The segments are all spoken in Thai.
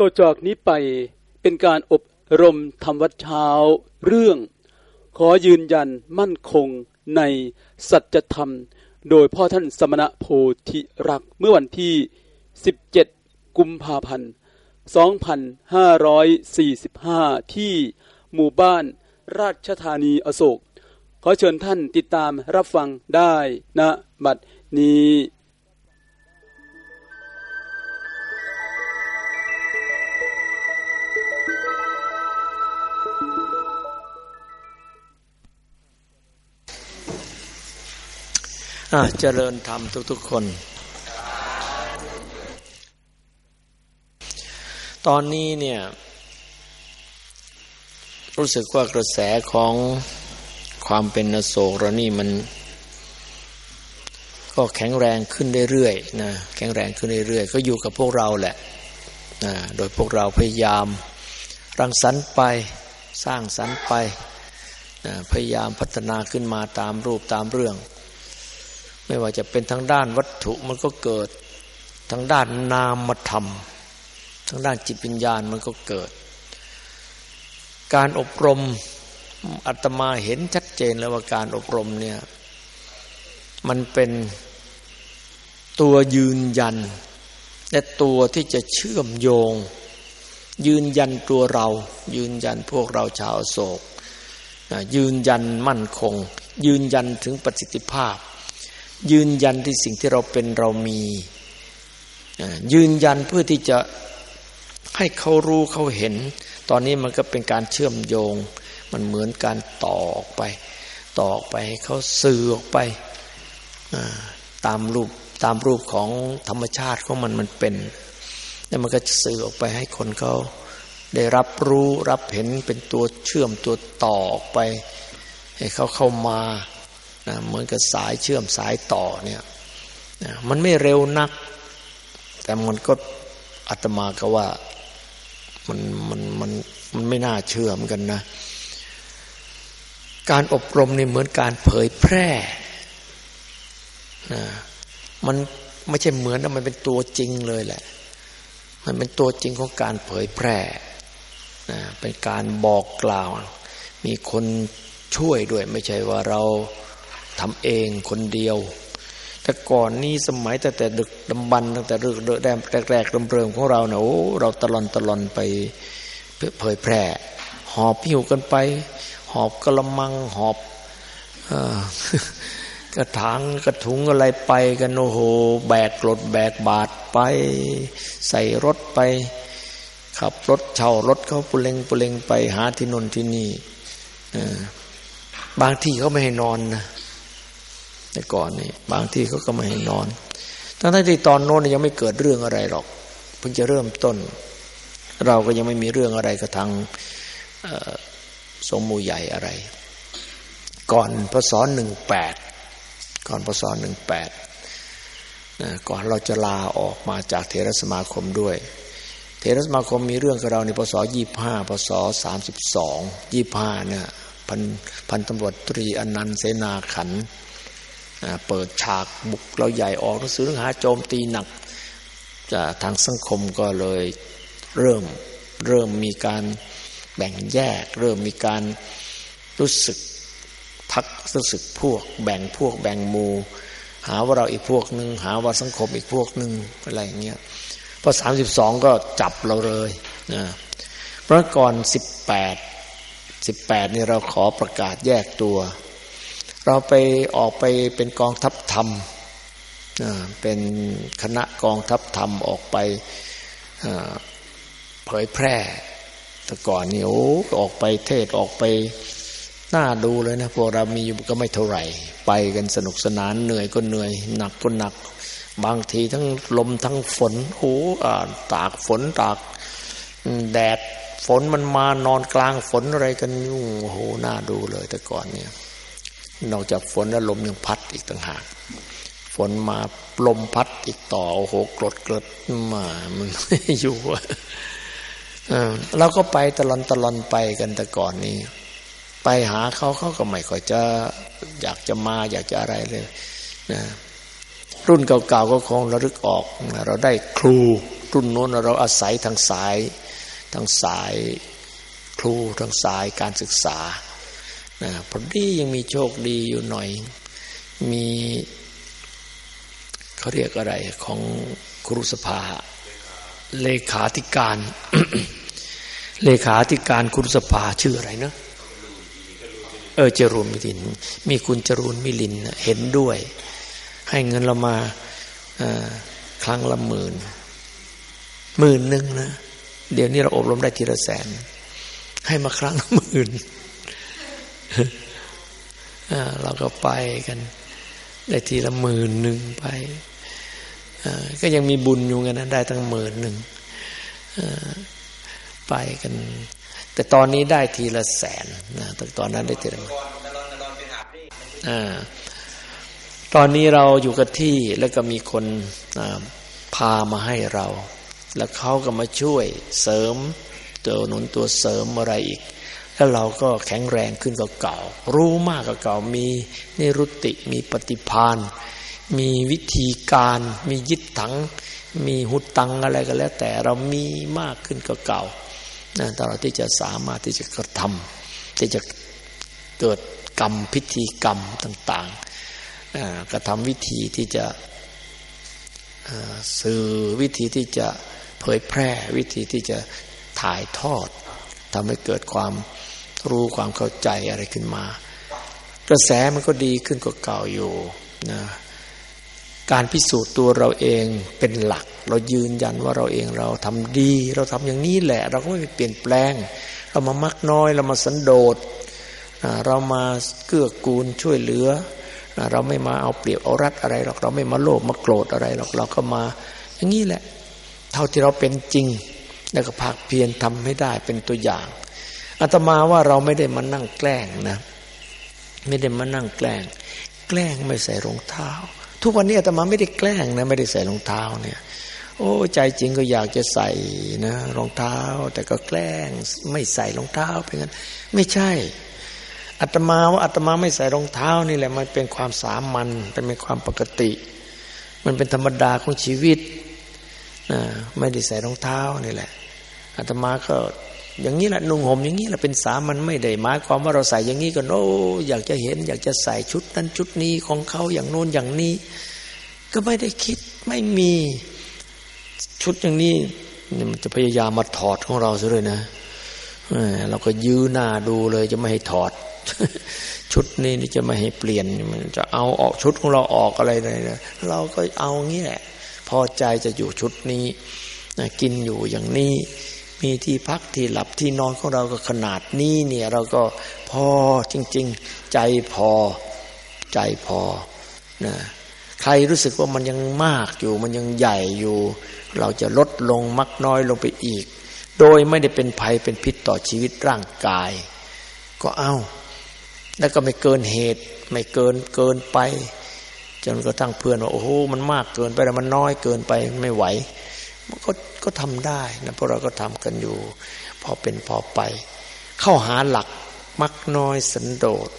ต่อจากนี้ไปเป็นการอบรมธรรมวัดเช้า เรื่อง ขอยืนยันมั่นคงในสัจธรรม โดยพ่อท่านสมณะโพธิรักเมื่อวันที่ 17 กุมภาพันธ์ 2545 ที่หมู่บ้านราชธานีอโศก ขอเชิญท่านติดตามรับฟังได้นะบัดนี้ เจริญธรรมทุก ๆ คน ตอนนี้เนี่ย รู้สึกว่ากระแสของความเป็นอโศกเรานี่มัน ก็แข็งแรงขึ้นเรื่อยๆนะแข็งแรงขึ้นเรื่อยๆ ก็อยู่กับพวกเราแหละนะโดยพวกเราพยายาม รังสรรค์ไปสร้างสรรค์ไปนะพยายามพัฒนาขึ้นมาตามรูปตามเรื่อง ไม่ว่าจะเป็นทางด้านวัตถุมันก็เกิด ทางด้านนามธรรม ทางด้านจิตวิญญาณมันก็เกิด การอบรมอาตมาเห็นชัดเจนแล้วว่าการอบรมเนี่ยมันเป็นตัวยืนยัน และตัวที่จะเชื่อมโยง ยืนยันตัวเรา ยืนยันพวกเราชาวโศก ยืนยันมั่นคง ยืนยันถึงประสิทธิภาพ ยืนยันที่สิ่งที่เราเป็นเรามียืนยันเพื่อที่จะให้เขารู้เขาเห็น ตอนนี้มันก็เป็นการเชื่อมโยง มันเหมือนการต่อออกไป ต่อออกไปให้เขาสื่อออกไปตามรูปตามรูปของธรรมชาติของมันมันเป็นแล้วมันก็จะสื่อออกไปให้คนเขาได้รับรู้รับเห็นเป็นตัวเชื่อมตัวต่อออกไป ให้เขาเข้ามา นะเหมือนกับสายเชื่อมสายต่อเนี่ยนะมันไม่เร็วนัก แต่มันก็อาตมาก็ว่ามันมันมันมันไม่น่าเชื่อมกันนะ การอบรมนี่เหมือนการเผยแพร่นะมันไม่ใช่เหมือนนะมันเป็นตัวจริงเลยแหละ มันเป็นตัวจริงของการเผยแพร่นะเป็นการบอกกล่าว มีคนช่วยด้วยไม่ใช่ว่าเรา ทำเองคนเดียว แต่ก่อนนี้สมัยแต่แต่ดึกดำบรรตั้งแต่เรื่องแรกแรกเริ่มของเราเนะโอ้เราตลอนตลอนไปเผยแพร่ หอบพิวกันไป หอบกระมังหอบกระถางกระถุงอะไรไปกันโอ้โหแบกรถแบกบาทไป ใส่รถไปขับรถเช่ารถเขาปุเลงปุเลงไปหาที่นนที่นี่บางที่เขาไม่ให้นอนนะ แต่ก่อนนี่บางที่เขาก็ไม่ให้นอน ทั้งที่ตอนโน้นยังไม่เกิดเรื่องอะไรหรอก เพิ่งจะเริ่มต้น เราก็ยังไม่มีเรื่องอะไรกับทางสมมูใหญ่อะไร ก่อนพศหนึ่งแปดก่อนพศหนึ่งแปดก่อนเราจะลาออกมาจากเทรสมาคมด้วย เทรสมาคมมีเรื่องกับเราในพศยี่ห้าพศสามสิบสองยี่ห้าเนี่ยพันพันตำรวจตรีอนันต์เสนาขัน เปิดฉากบุกเราใหญ่ออกหนังสือหาโจมตีหนักจากทางสังคมก็เลยเริ่มเริ่มมีการแบ่งแยก เริ่มมีการรู้สึกพักรู้สึกพวก แบ่งพวกแบ่งหมู่หาว่าเราอีกพวกหนึ่งหาว่าสังคมอีกพวกหนึ่งอะไรอย่างเงี้ยพอสามสิบสองก็จับเราเลยนะเพราะก่อนสิบแปดสิบแปดนี่เราขอประกาศแยกตัว เราไปออกไปเป็นกองทัพธรรมเป็นคณะกองทัพธรรมออกไปเผยแพร่ แต่ก่อนนี่โอ้ออกไปเทศออกไปน่าดูเลยนะพวกเรามีอยู่ก็ไม่เท่าไหร่ ไปกันสนุกสนานเหนื่อยก็เหนื่อย หนักก็หนัก บางทีทั้งลมทั้งฝนโอ้ตากฝนตากแดดฝนมันมานอนกลางฝนอะไรกันยุ่งโอ้โหน่าดูเลยแต่ก่อนเนี่ย นอกจากฝนแล้วลมยังพัดอีกต่างหากฝนมาลมพัดอีกต่อโอ้โหกรดกรดมามันอยู่เราก็ไปตลอนตลอนไปกันแต่ก่อนนี้ ไปหาเขาเขาก็ไม่ค่อยจะอยากจะมาอยากจะอะไรเลยนะรุ่นเก่าๆก็คงระลึกออกนะเราได้ครูรุ่นโน้นเราอาศัยทางสายทางสายครูทางสายการศึกษา นะพอดียังมีโชคดีอยู่หน่อย มีเขาเรียกอะไรของครุสภา เลขาธิการ เลขาธิการครุสภาชื่ออะไรเนะเออจรูนมิลิน มีคุณจรูนมิลินเห็นด้วย ให้เงินเรามาครั้งละหมื่นหมื่นหนึ่งนะ เดี๋ยวนี้เราอบรมได้ทีละแสน ให้มาครั้งละหมื่น เราก็ไปกัน ได้ทีละหมื่นหนึ่งไปก็ยังมีบุญอยู่กันนะได้ตั้งหมื่นหนึ่งไปกัน แต่ตอนนี้ได้ทีละแสนนะแต่ตอนนั้นได้ทีละตอนนี้เราอยู่กับที่แล้วก็มีคนพามาให้เรา แล้วเขาก็มาช่วยเสริมตัวหนุนตัวเสริมอะไรอีก แล้วเราก็แข็งแรงขึ้นกว่าเก่า รู้มากกว่าเก่า มีนิรุติมีปฏิพานมีวิธีการ มียึดถัง มีหุดตังอะไรก็แล้ว แต่เรามีมากขึ้นกว่าเก่านะตลอดที่จะสามารถที่จะกระทำที่จะเกิดกรรมพิธีกรรมต่างๆกระทำวิธีที่จะสื่อวิธีที่จะเผยแพร่วิธีที่จะถ่ายทอดทำให้เกิดความ รู้ความเข้าใจอะไรขึ้นมา กระแสมันก็ดีขึ้นกว่าเก่าอยู่นะการพิสูจน์ตัวเราเองเป็นหลัก เรายืนยันว่าเราเองเราทำดี เราทำอย่างนี้แหละ เราก็ไม่เปลี่ยนแปลง เรามามักน้อยเรามาสันโดษเรามาเกื้อกูลช่วยเหลือ เราไม่มาเอาเปรียบเอารัดอะไรหรอกเราไม่มาโลภมาโกรธอะไรหรอกเราก็มา อย่างนี้แหละ เท่าที่เราเป็นจริง แล้วก็ภาคเพียรทำให้ได้เป็นตัวอย่าง อาตมาว่าเราไม่ได้มานั่งแกล้งนะ ไม่ได้มานั่งแกล้ง แกล้งไม่ใส่รองเท้า ทุกวันนี้อาตมาไม่ได้แกล้งนะ ไม่ได้ใส่รองเท้าเนี่ย โอ้ใจจริงก็อยากจะใส่นะรองเท้า แต่ก็แกล้งไม่ใส่รองเท้าเป็นงั้นไม่ใช่อาตมาว่าอาตมาไม่ใส่รองเท้านี่แหละมันเป็นความสามัญเป็นความปกติ มันเป็นธรรมดาของชีวิตนะไม่ได้ใส่รองเท้านี่แหละอาตมาก็ อย่างนี้แหละนุ่งห่มอย่างนี้แหละเป็นสามันไม่ได้หมายความว่าเราใส่อย่างนี้ก็โอ้อยากจะเห็น อยากจะใส่ชุดนั้นชุดนี้ของเขาอย่างโน้นอย่างนี้ ก็ไม่ได้คิดไม่มีชุดอย่างนี้มันจะพยายามมาถอดของเราซะเลยนะเราก็ยื้อหน้าดูเลยจะไม่ให้ถอด ชุดนี้นี่จะไม่ให้เปลี่ยนมันจะเอาออกชุดของเราออกอะไรเลยนะเราก็เอางี้แหละ พอใจจะอยู่ชุดนี้กินอยู่อย่างนี้ มีที่พักที่หลับที่นอนของเราก็ขนาดนี้เนี่ย เราก็พอจริง ๆ ใจพอใจพอนะใครรู้สึกว่ามันยังมากอยู่ มันยังใหญ่อยู่ เราจะลดลงมักน้อยลงไปอีก โดยไม่ได้เป็นภัยเป็นพิษต่อชีวิตร่างกาย ก็เอาแล้วก็ไม่เกินเหตุไม่เกินเกินไป จนกระทั่งเพื่อนว่าโอ้โหมันมากเกินไปแล้วมันน้อยเกินไปไม่ไหว มันก็ ก็ทำได้นะพวกเราก็ทำกันอยู่ พอเป็นพอไป เข้าหาหลักมักน้อยสันโดษ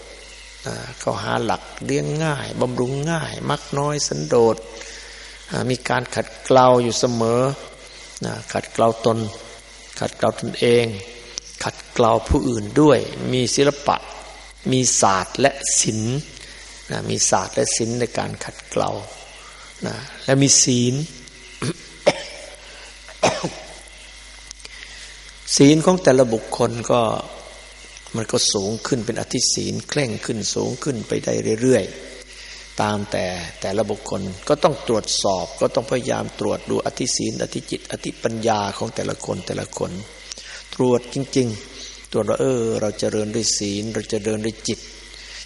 เข้าหาหลักเลี้ยงง่ายบำรุงง่าย มักน้อยสันโดษมีการขัดเกลาอยู่เสมอขัดเกลาตน ขัดเกลาตนเอง ขัดเกลาผู้อื่นด้วย มีศิลปะ มีศาสตร์และศิลป์มีศาสตร์และศิลป์ในการขัดเกลาและมีศีล ศีลของแต่ละบุคคลก็มันก็สูงขึ้นเป็นอธิศีลเคร่งขึ้นสูงขึ้นไปได้เรื่อยๆ ตามแต่แต่ละบุคคลก็ต้องตรวจสอบก็ต้องพยายามตรวจดูอธิศีลอธิจิต อธิปัญญาของแต่ละคนแต่ละคน ตรวจจริง ๆ ตรวจว่าเออ เราจเจริญด้วยศีล เราจเจริญด้วยจิต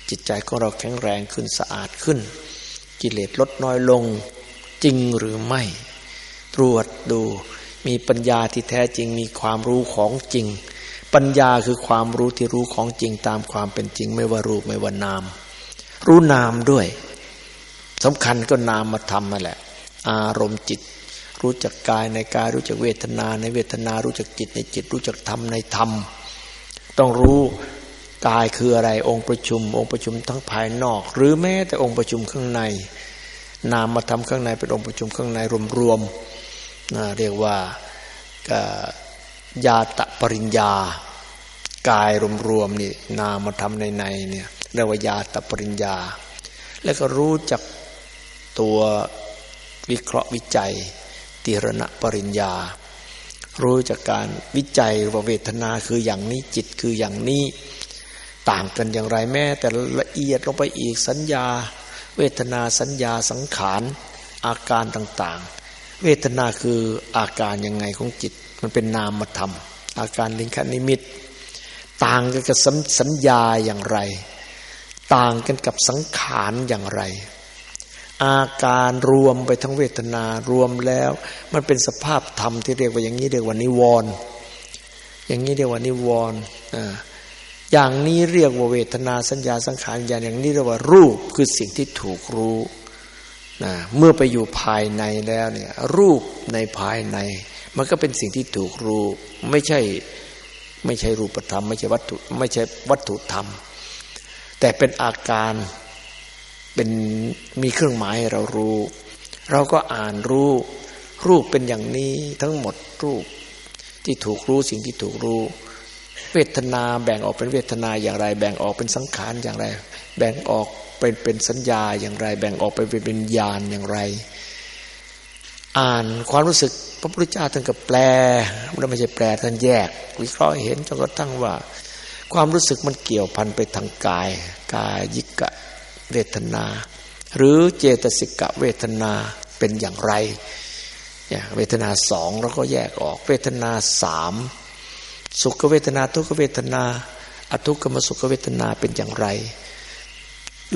จิตใจของเราแข็งแรงขึ้นสะอาดขึ้น กิเลสลดน้อยลงจริงหรือไม่ ตรวจดู มีปัญญาที่แท้จริงมีความรู้ของจริง ปัญญาคือความรู้ที่รู้ของจริงตามความเป็นจริง ไม่ว่ารูปไม่ว่านาม รู้นามด้วยสำคัญก็นามมาทำมาแหละ อารมณ์จิต รู้จักกายในกายรู้จักเวทนาในเวทนารู้จักจิตในจิต รู้จักธรรมในธรรม ต้องรู้กายคืออะไรองค์ประชุม องค์ประชุมทั้งภายนอก หรือแม้แต่องค์ประชุมข้างใน นามมาทำข้างในเป็นองค์ประชุมข้างในรวมๆ เรียกว่ายาตะปริญญากายรวมๆนี่นามาทำในในเนี่ยเรียกว่ายาตะปริญญา แล้วก็รู้จักตัววิเคราะห์วิจัยติรณปริญญา รู้จากการวิจัยว่าเวทนาคืออย่างนี้จิตคืออย่างนี้ต่างกันอย่างไรแม้แต่ละเอียดลงไปอีกสัญญา เวทนาสัญญาสังขารอาการต่างๆ เวทนาคืออาการยังไงของจิต มันเป็นนามธรรม อาการลิงคนิมิต ต่างกันกับสัญญาอย่างไร ต่างกันกับสังขารอย่างไร อาการรวมไปทั้งเวทนารวมแล้ว มันเป็นสภาพธรรมที่เรียกว่าอย่างนี้เรียกว่านิวรณ์อย่างนี้เรียกว่านิวรณ์อ่าอย่างนี้เรียกว่าเวทนาสัญญาสังขารอย่างอย่างนี้เรียกว่ารูปคือสิ่งที่ถูกรู้ นะเมื่อไปอยู่ภายในแล้วเนี่ย รูปในภายใน มันก็เป็นสิ่งที่ถูกรู้ ไม่ใช่ไม่ใช่รูปธรรม ไม่ใช่วัตถุไม่ใช่วัตถุธรรม แต่เป็นอาการเป็นมีเครื่องหมายให้เรารู้ เราก็อ่านรู้ รูปเป็นอย่างนี้ทั้งหมดรูป ที่ถูกรู้สิ่งที่ถูกรู้ เวทนาแบ่งออกเป็นเวทนาอย่างไร แบ่งออกเป็นสังขารอย่างไร แบ่งออก เป็นเป็นสัญญาอย่างไร แบ่งออกไปเป็นวิญญาณอย่างไร อ่านความรู้สึกพระพุทธเจ้าท่านก็แปลมันไม่ใช่แปลท่านแยก วิเคราะห์เห็นจนกระทั่งว่า ความรู้สึกมันเกี่ยวพันไปทางกาย กายยิกะเวทนา หรือเจตสิกะเวทนาเป็นอย่างไรเวทนาสองเราก็แยกออกเวทนาสามสุขเวทนาทุกขเวทนา อทุกขมสุขเวทนาเป็นอย่างไร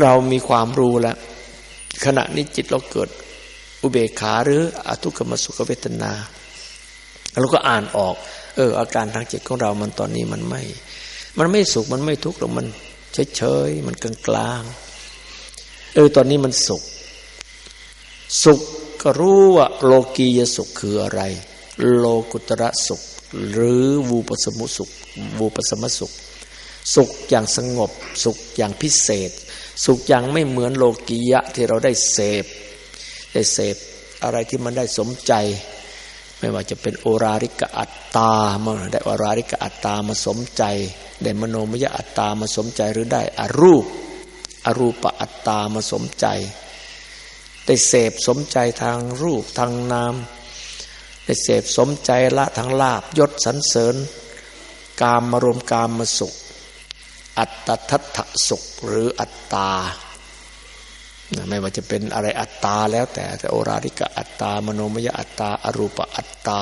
เรามีความรู้แล้ว ขณะนี้จิตเราเกิดอุเบกขาหรืออทุกขมสุขเวทนาเราก็อ่านออก เออ อาการทางจิตของเรามันตอนนี้มันไม่ มันไม่สุขมันไม่ทุกข์หรอกมันเฉยๆมันกลางกลางเออตอนนี้มันสุข สุขก็รู้ว่าโลกียสุขคืออะไร โลกุตระสุข หรือวูปสมุสุข วูปสมสุข สุขอย่างสงบ สุขอย่างพิเศษ สุขอย่างไม่เหมือนโลกียะที่เราได้เสพ ได้เสพอะไรที่มันได้สมใจ ไม่ว่าจะเป็นโอราริกอัตตามาได้โอราริกอัตตามาสมใจ ได้มโนมยอัตตามาสมใจหรือได้อรูป อรูปอัตตามาสมใจ ได้เสพสมใจทางรูปทางนามได้เสพสมใจละทั้งลาบยศสันเสริญ กามมารมกามมาสุข อัตตทัตถสุขหรืออัตตา ไม่ว่าจะเป็นอะไรอัตตาแล้วแต่แต่โอราริกะอัตตามโนมยอัตตาอรูปอัตตา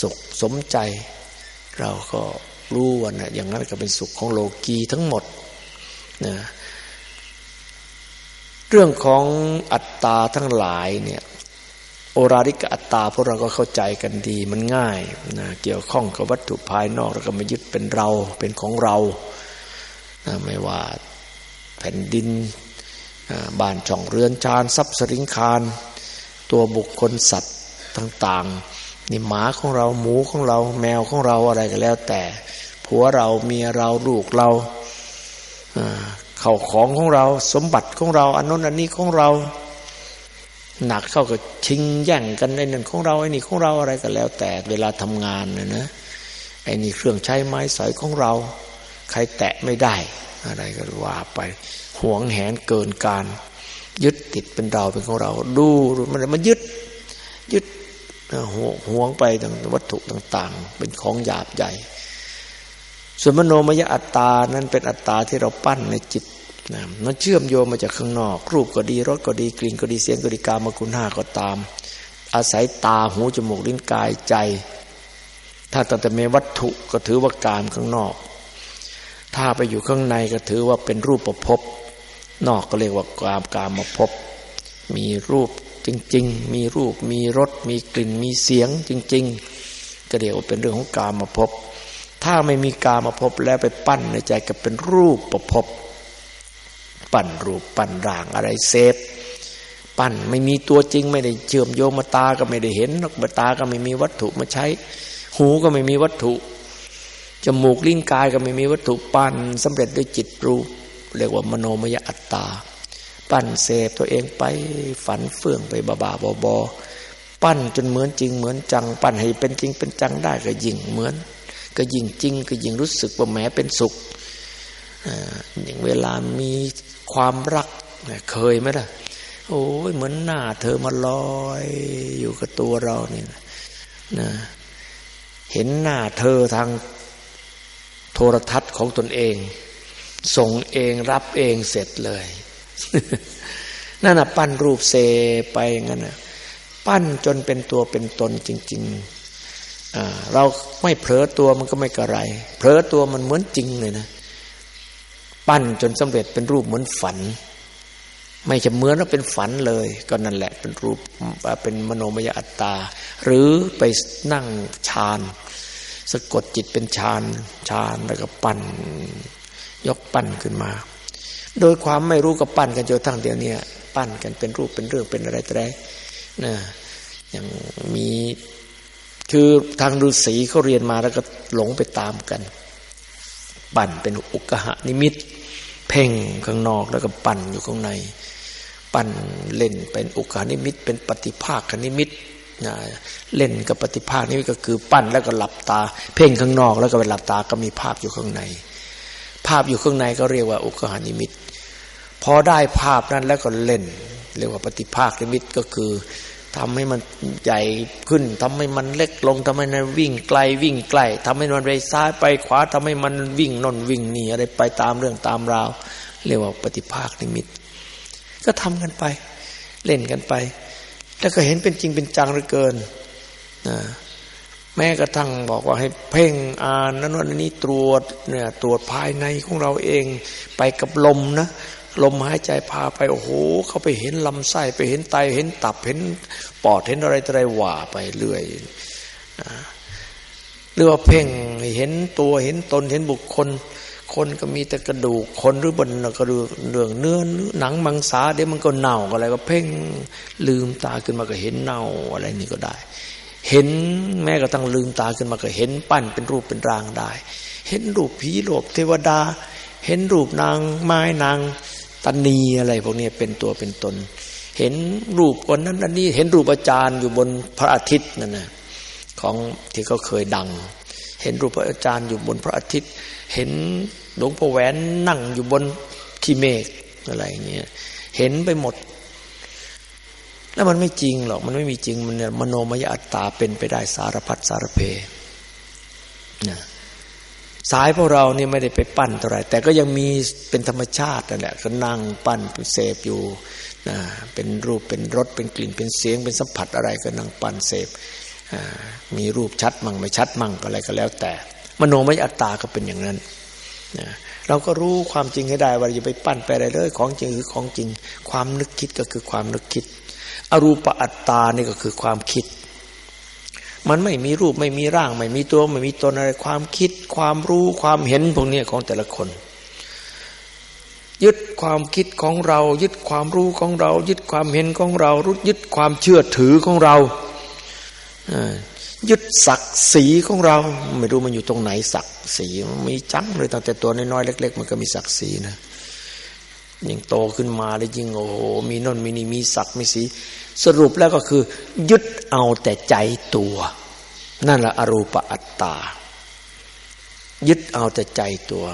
สุขสมใจ เราก็รู้ว่านะอย่างนั้นก็เป็นสุขของโลกีทั้งหมดนะเรื่องของอัตตาทั้งหลายเนี่ยโอราริกอัตตาพวกเราก็เข้าใจกันดีมันง่ายนะเกี่ยวข้องกับวัตถุภายนอกแล้วก็มายึดเป็นเราเป็นของเรา ไม่ว่าแผ่นดินบ้านช่องเรือนชานทรัพย์สริงคารตัวบุคคลสัตว์ต่างๆนี่หมาของเราหมูของเรา แมวของเราอะไรก็แล้ว แต่ผัวเราเมียเราลูกเราเข่าของของเรา สมบัติของเราอันนั้นอันนี้ของเรา หนักเข้าก็ชิงแย่งกันในนึ่งของเราไอ้นี่ของเราอะไรก็แล้ว แต่เวลาทำงานนะนะไอ้นี่เครื่องใช้ไม้สอยของเรา ใครแตะไม่ได้ อะไรก็ว่าไปห่วงแหนเกินการ ยึดติดเป็นเราเป็นของเรา ดูมันมันยึด ยึดห่วงไปต่างวัตถุต่าง ๆ เป็นของหยาบใหญ่ส่วนมโนมยอัตตานั้นเป็นอัตตาที่เราปั้นในจิตนะมันเชื่อมโยงมาจากข้างนอก รูปก็ดีรสก็ดีกลิ่นก็ดีเสียงก็ดีกามาคุณห้าก็ตาม อาศัยตาหูจมูกลิ้นกายใจ ถ้าแต่เมวัตถุก็ถือว่ากามข้างนอก ถ้าไปอยู่ข้างในก็ถือว่าเป็นรูปประพบนอกก็เรียกว่ากามกามมาพบมีรูปจริง ๆ มีรูปมีรสมีกลิ่นมีเสียงจริง ๆ ก็เรียกว่าเป็นเรื่องของกามมาพบถ้าไม่มีกามมาพบแล้วไปปั้นในใจก็เป็นรูปประพบปั้นรูปปั้นร่างอะไรเซฟปั้นไม่มีตัวจริง ไม่ได้เชื่อมโยงมาตาก็ไม่ได้เห็นนกตาก็ไม่มีวัตถุมาใช้ หูก็ไม่มีวัตถุ จมูกลิ้นกายก็ไม่มีวัตถุปั้นสำเร็จด้วยจิตรู้เรียกว่ามโนมยอัตตา ปั้นเสพตัวเองไปฝันเฟื่องไปบาบาบอบอปั้นจนเหมือนจริงเหมือนจัง ปั้นให้เป็นจริงเป็นจังได้ก็ยิ่งเหมือน ก็ยิ่งจริงก็ยิ่งรู้สึกว่าแหมเป็นสุขอย่างเวลามีความรักเคยไหมล่ะ โอ้ยเหมือนหน้าเธอมาลอย อยู่กับตัวเรานี่นะเห็นหน้าเธอทาง โทรทัศน์ของตนเอง ส่งเองรับเองเสร็จเลย นั่นน่ะปั้นรูปเซไปงั้นนะปั้นจนเป็นตัวเป็นตนจริง ๆ เราไม่เผลอตัวมันก็ไม่กระไรเผลอตัวมันเหมือนจริงเลยนะ ปั้นจนสำเร็จเป็นรูปเหมือนฝัน ไม่จะเหมือนว่าเป็นฝันเลย ก็นั่นแหละเป็นรูปเป็นมโนมยอัตตา หรือไปนั่งฌาน สะกดจิตเป็นฌานฌานแล้วก็ปั้นยกปั้นขึ้นมา โดยความไม่รู้ก็ปั้นกันจนทั้งเดียวเนี้ปั้นกันเป็นรูปเป็นเรื่องเป็นอะไรต่อไรนะอย่างมีคือทางฤาษีเขาเรียนมาแล้วก็หลงไปตามกัน ปั้นเป็นอุคคหนิมิต เพ่งข้างนอกแล้วก็ปั้นอยู่ข้างใน ปั้นเล่นเป็นอุคคหนิมิต เป็นปฏิภาคนิมิต เล่นกับปฏิภาคนิมิตก็คือปั้นแล้วก็หลับตา เพ่งข้างนอกแล้วก็ไปหลับตาก็มีภาพอยู่ข้างใน ภาพอยู่ข้างในก็เรียกว่าอุคคหนิมิตพอได้ภาพนั้นแล้วก็เล่น เรียกว่าปฏิภาคนิมิตก็คือทำให้มันใหญ่ขึ้นทำให้มันเล็กลงทำให้มันวิ่งไกลวิ่งใกล้ทำให้มันไปซ้ายไปขวาทำให้มันวิ่งนนวิ่งหนีอะไรไปตามเรื่องตามราว เรียกว่าปฏิภาคนิมิต ก็ทำกันไป เล่นกันไป แล้วก็เห็นเป็นจริงเป็นจังเหลือเกินนะแม้กระทั่งบอกว่าให้เพ่งอ่านนั้นวันนี้ตรวจเนี่ยตรวจภายในของเราเองไปกับลมนะลมหายใจพาไปโอ้โหเขาไปเห็นลำไส้ไปเห็นไตเห็นตับเห็นปอดเห็นอะไรอะไรหว่าไปเรื่อยหรือว่าเพ่งเห็นตัวเห็นตนเห็นบุคคล คนก็มีแต่กระดูกคนหรือบนกระดูกเรื่องเนื้อหนังมังสาเดี๋ยวมันก็เน่าอะไรก็เพ่งลืมตาขึ้นมาก็เห็นเน่าอะไรนี่ก็ได้ เห็นแม้กระทั่งลืมตาขึ้นมาก็เห็นปั้นเป็นรูปเป็นร่างได้ เห็นรูปผีโลบเทวดา เห็นรูปนางไม้นางตนีอะไรพวกนี้เป็นตัวเป็นตน เห็นรูปคนนั้นอันนี้ เห็นรูปอาจารย์อยู่บนพระอาทิตย์นั่นนะของที่เขาเคยดัง เห็นรูปพระอาจารย์อยู่บนพระอาทิตย์ เห็นหลวงพ่อแหวนนั่งอยู่บนขีเมฆอะไรเงี้ยเห็นไปหมด แล้วมันไม่จริงหรอก มันไม่มีจริง มันมโนมยอัตตาเป็นไปได้สารพัดสารเพนะสายพวกเราเนี่ยไม่ได้ไปปั้นเท่าไรแต่ก็ยังมีเป็นธรรมชาตินั่นแหละก็นั่งปั้นเสพอยู่นะเป็นรูปเป็นรสเป็นกลิ่นเป็นเสียง เป็นสัมผัสอะไรก็นั่งปั้นเสพ มีรูปชัดมั่งไม่ชัดมั่งอะไรก็แล้วแต่ มโนมยอัตตาก็เป็นอย่างนั้นเราก็รู้ความจริงให้ได้ว่าอย่าไปปั้นไปอะไรเลยของจริงคือของจริง ความนึกคิดก็คือความนึกคิด อรูปอัตตานี่ก็คือความคิด มันไม่มีรูปไม่มีร่าง ไม่มีตัวไม่มีตนอะไรความคิด ความรู้ความเห็นพวกนี้ของแต่ละคนยึดความคิดของเรา ยึดความรู้ของเรา ยึดความเห็นของเรารู้ยึดความเชื่อถือของเรา ยึดศักดิ์ศรีของเรา ไม่รู้มันอยู่ตรงไหนศักดิ์ศรีมันมีจังเลยตั้งแต่ตัวน้อยๆเล็ก ๆ มันก็มีศักดิ์ศรีนะยิ่งโตขึ้นมาเลยยิ่งโอ้โหมีนนมีนี่มีศักดิ์มีสีสรุปแล้วก็คือ ยึดเอาแต่ใจตัว นั่นแหละอรูปอัตตา ยึดเอาแต่ใจตัว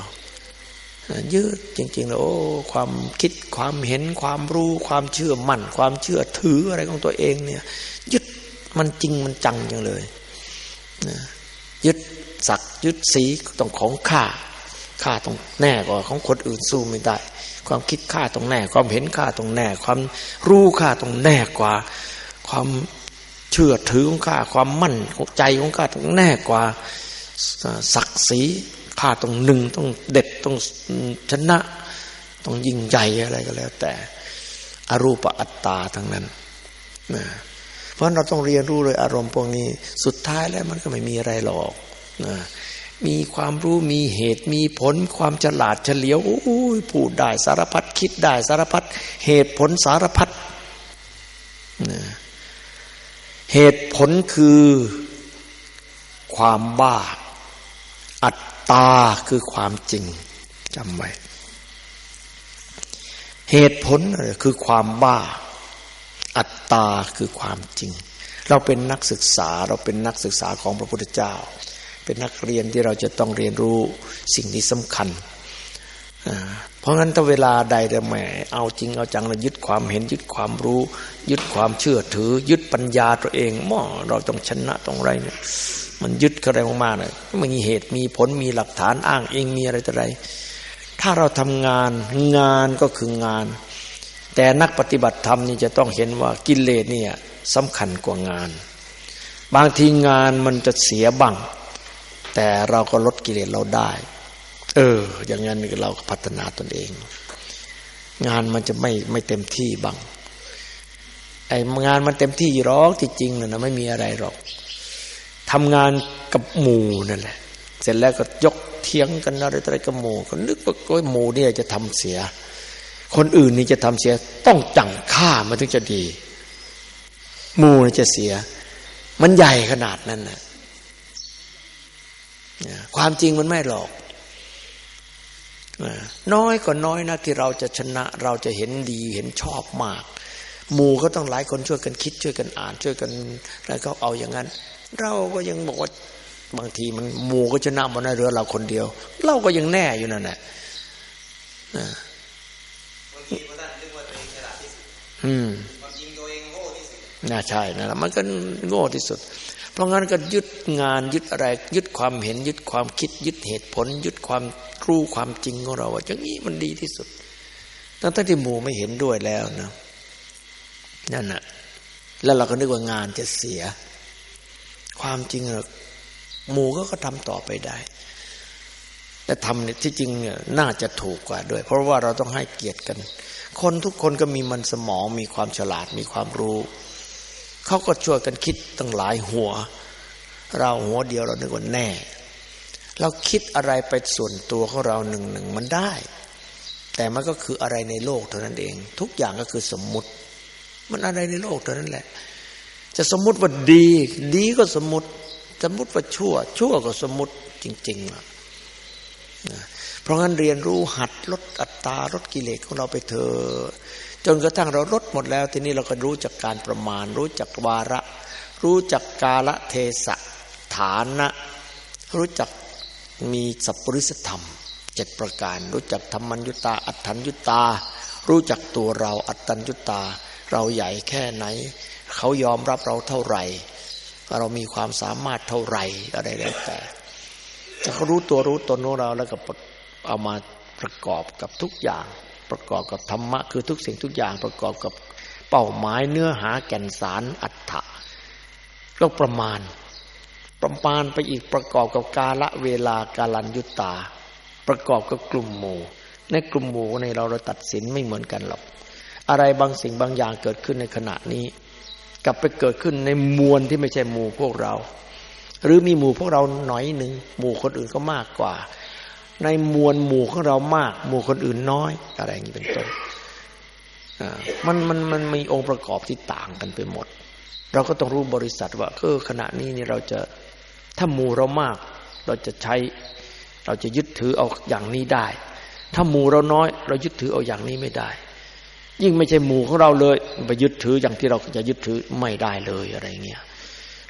ยึดจริงๆแล้วโอ้ความคิดความเห็นความรู้ ความเชื่อมั่น ความเชื่อถืออะไรของตัวเองเนี่ย ยึด มันจริงมันจังจังเลยยึดศักยึดสีต้องของข้าข้าต้องแน่กว่าของคนอื่นสู้ไม่ได้ ความคิดข้าตรงแน่ ความเห็นข้าตรงแน่ ความรู้ข้าตรงแน่กว่า ความเชื่อถือของข้าความมั่นของใจของข้าตรงแน่กว่าศักดิ์ศรีข้าตรงหนึ่งต้องเด็ดต้องชนะต้องยิ่งใหญ่อะไรก็แล้ว แต่อรูปอัตตาทั้งนั้นนะ เพราะเราต้องเรียนรู้เลยอารมณ์พวกนี้ สุดท้ายแล้วมันก็ไม่มีอะไรหรอกนะมีความรู้มีเหตุมีผลความฉลาดเฉลียวพูดได้สารพัดคิดได้สารพัดเหตุผลสารพัดเหตุผลคือความบ้า อัตตาคือความจริงจำไว้ เหตุผลคือความบ้า อัตตาคือความจริง เราเป็นนักศึกษาเราเป็นนักศึกษาของพระพุทธเจ้า เป็นนักเรียนที่เราจะต้องเรียนรู้สิ่งที่สำคัญ เพราะงั้นถ้าเวลาใดแต่แหมเอาจริงเอาจังเรายึดความเห็นยึดความรู้ ยึดความเชื่อถือ ยึดปัญญาตัวเองมอเราต้องชนะตรงไรเนี่ยมันยึดอะไรมากๆเลยมันมีเหตุมีผลมีหลักฐานอ้างเองมีอะไรต่ออะไรถ้าเราทำงานงานก็คืองาน แต่นักปฏิบัติธรรมนี่จะต้องเห็นว่ากิเลสเนี่ยสำคัญกว่างาน บางทีงานมันจะเสียบ้าง แต่เราก็ลดกิเลสเราได้ เออ อย่างนั้นเราก็พัฒนาตนเอง งานมันจะไม่ไม่เต็มที่บ้างไอ้งานมันเต็มที่หรองที่จริงนะไม่มีอะไรหรอกทำงานกับหมู่นั่นแหละ เสร็จแล้วก็ยกเทียงกันอะไรอะไรกับหมู่ก็นึกว่าโอ้ยหมู่เนี่ยจะทำเสีย คนอื่นนี่จะทำเสียต้องจังค่ามันถึงจะดีมู่จะเสีย มันใหญ่ขนาดนั้นนะความจริงมันไม่หรอก น้อยก็น้อยนะที่เราจะชนะเราจะเห็นดีเห็นชอบมากหมู่ก็ต้องหลายคนช่วยกันคิดช่วยกันอ่าน ช่วยกันแล้วก็เอาอย่างนั้น เราก็ยังบอกว่าบางทีมันหมู่ก็ชนะมาในเรือเราคนเดียว เราก็ยังแน่อยู่นั่นแหละ อืมน่าใช่นะมันก็โง่ที่สุด เพราะงั้นก็ยึดงานยึดอะไร ยึดความเห็น ยึดความคิด ยึดเหตุผล ยึดความรู้ความจริงของเราว่าอย่างนี้มันดีที่สุดตั้งแต่ที่หมู่ไม่เห็นด้วยแล้วนะนั่นน่ะ แล้วเราก็นึกว่างานจะเสีย ความจริงหมู่ก็ก็ทำต่อไปได้ แต่ทำเนี่ยที่จริงเนี่ยน่าจะถูกกว่าด้วย เพราะว่าเราต้องให้เกียรติกัน คนทุกคนก็มีมันสมองมีความฉลาดมีความรู้ เขาก็ช่วยกันคิดตั้งหลายหัว เราหัวเดียวเรานึกว่าแน่ เราคิดอะไรไปส่วนตัวของเราหนึ่งหนึ่งมันได้ แต่มันก็คืออะไรในโลกเท่านั้นเอง ทุกอย่างก็คือสมมุติ มันอะไรในโลกเท่านั้นแหละ จะสมมุติว่าดี ดีก็สมมติ สมมติว่าชั่ว ชั่วก็สมมติจริงๆอะ เพราะงั้นเรียนรู้หัดลดอัตตาลดกิเลสของเราไปเถอะจนกระทั่งเราลดหมดแล้ว ทีนี้เราก็รู้จักการประมาณ รู้จักวาระ รู้จักกาละเทศะฐานะ รู้จักมีสัพปริสธรรมเจ็ดประการ รู้จักธรรมัญญุตาอัตถัญญุตา รู้จักตัวเราอัตตัญญุตา เราใหญ่แค่ไหน เขายอมรับเราเท่าไหร่ เรามีความสามารถเท่าไหร่อะไรแล้วแต่ เขารู้ตัวรู้ตนของเราแล้วก็เอามาประกอบกับทุกอย่าง ประกอบกับธรรมะ คือทุกสิ่งทุกอย่างประกอบกับเป้าหมายเนื้อหาแก่นสารอัตถะก็ประมาณ ประมาณไปอีกประกอบกับกาละเวลากาลันยุตตา ประกอบกับกลุ่มหมู่ ในกลุ่มหมู่ในเราเราตัดสินไม่เหมือนกันหรอกอะไรบางสิ่งบางอย่างเกิดขึ้นในขณะนี้ กลับไปเกิดขึ้นในมวลที่ไม่ใช่หมู่พวกเรา หรือมีหมู่พวกเราหน่อยหนึ่งหมู่คนอื่นก็มากกว่า ในมวลหมู่ของเรามาก หมู่คนอื่นน้อย อะไรอย่างนี้เป็นต้นมันมันมันมีองค์ประกอบที่ต่างกันไปหมด เราก็ต้องรู้บริษัทว่าเออขณะนี้นี่เราจะถ้าหมู่เรามาก เราจะใช้ เราจะยึดถือเอาอย่างนี้ได้ ถ้าหมู่เราน้อย เรายึดถือเอาอย่างนี้ไม่ได้ ยิ่งไม่ใช่หมู่ของเราเลย ไปยึดถืออย่างที่เราจะยึดถือไม่ได้เลยอะไรเงี้ย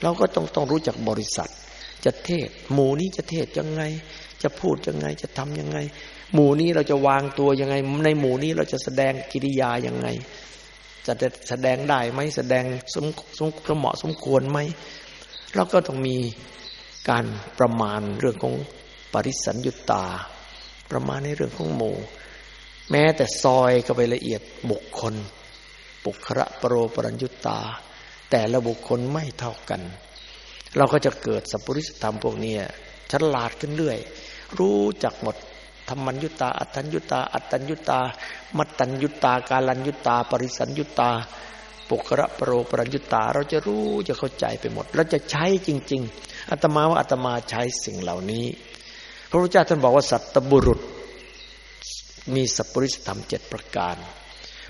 เราก็ต้องต้องรู้จักบริษัท จะเทศ หมู่นี้จะเทศยังไง จะพูดยังไงจะทํำยังไง หมู่นี้เราจะวางตัวยังไง ในหมู่นี้เราจะแสดงกิริยายังไง จะแสดงได้ไหมแสดงสมสมเหมาะสมควรไหมเราก็ต้องมีการประมาณเรื่องของปริสัญญุตตา ประมาณในเรื่องของหมู่ แม้แต่ซอยก็ไปละเอียดบุคคลปุคระปรโรปรัญญุตา แต่ละบุคคลไม่เท่ากัน เราก็จะเกิดสัพพุริสธรรมพวกนี้ฉลาดขึ้นเรื่อย รู้จักหมดธรรมัญญุตา อัตตัญญุตาอัตตัญญุตา มัตตัญญุตา กาลัญญุตา ปริสัญญุตา ปุคระปรโรปรัญญุตา เราจะรู้จะเข้าใจไปหมด เราจะใช้จริง ๆอาตมาว่าอาตมาใช้สิ่งเหล่านี้ พระพุทธเจ้าท่านบอกว่าสัตบุรุษ มีสัพปริสธรรมเจ็ดประการ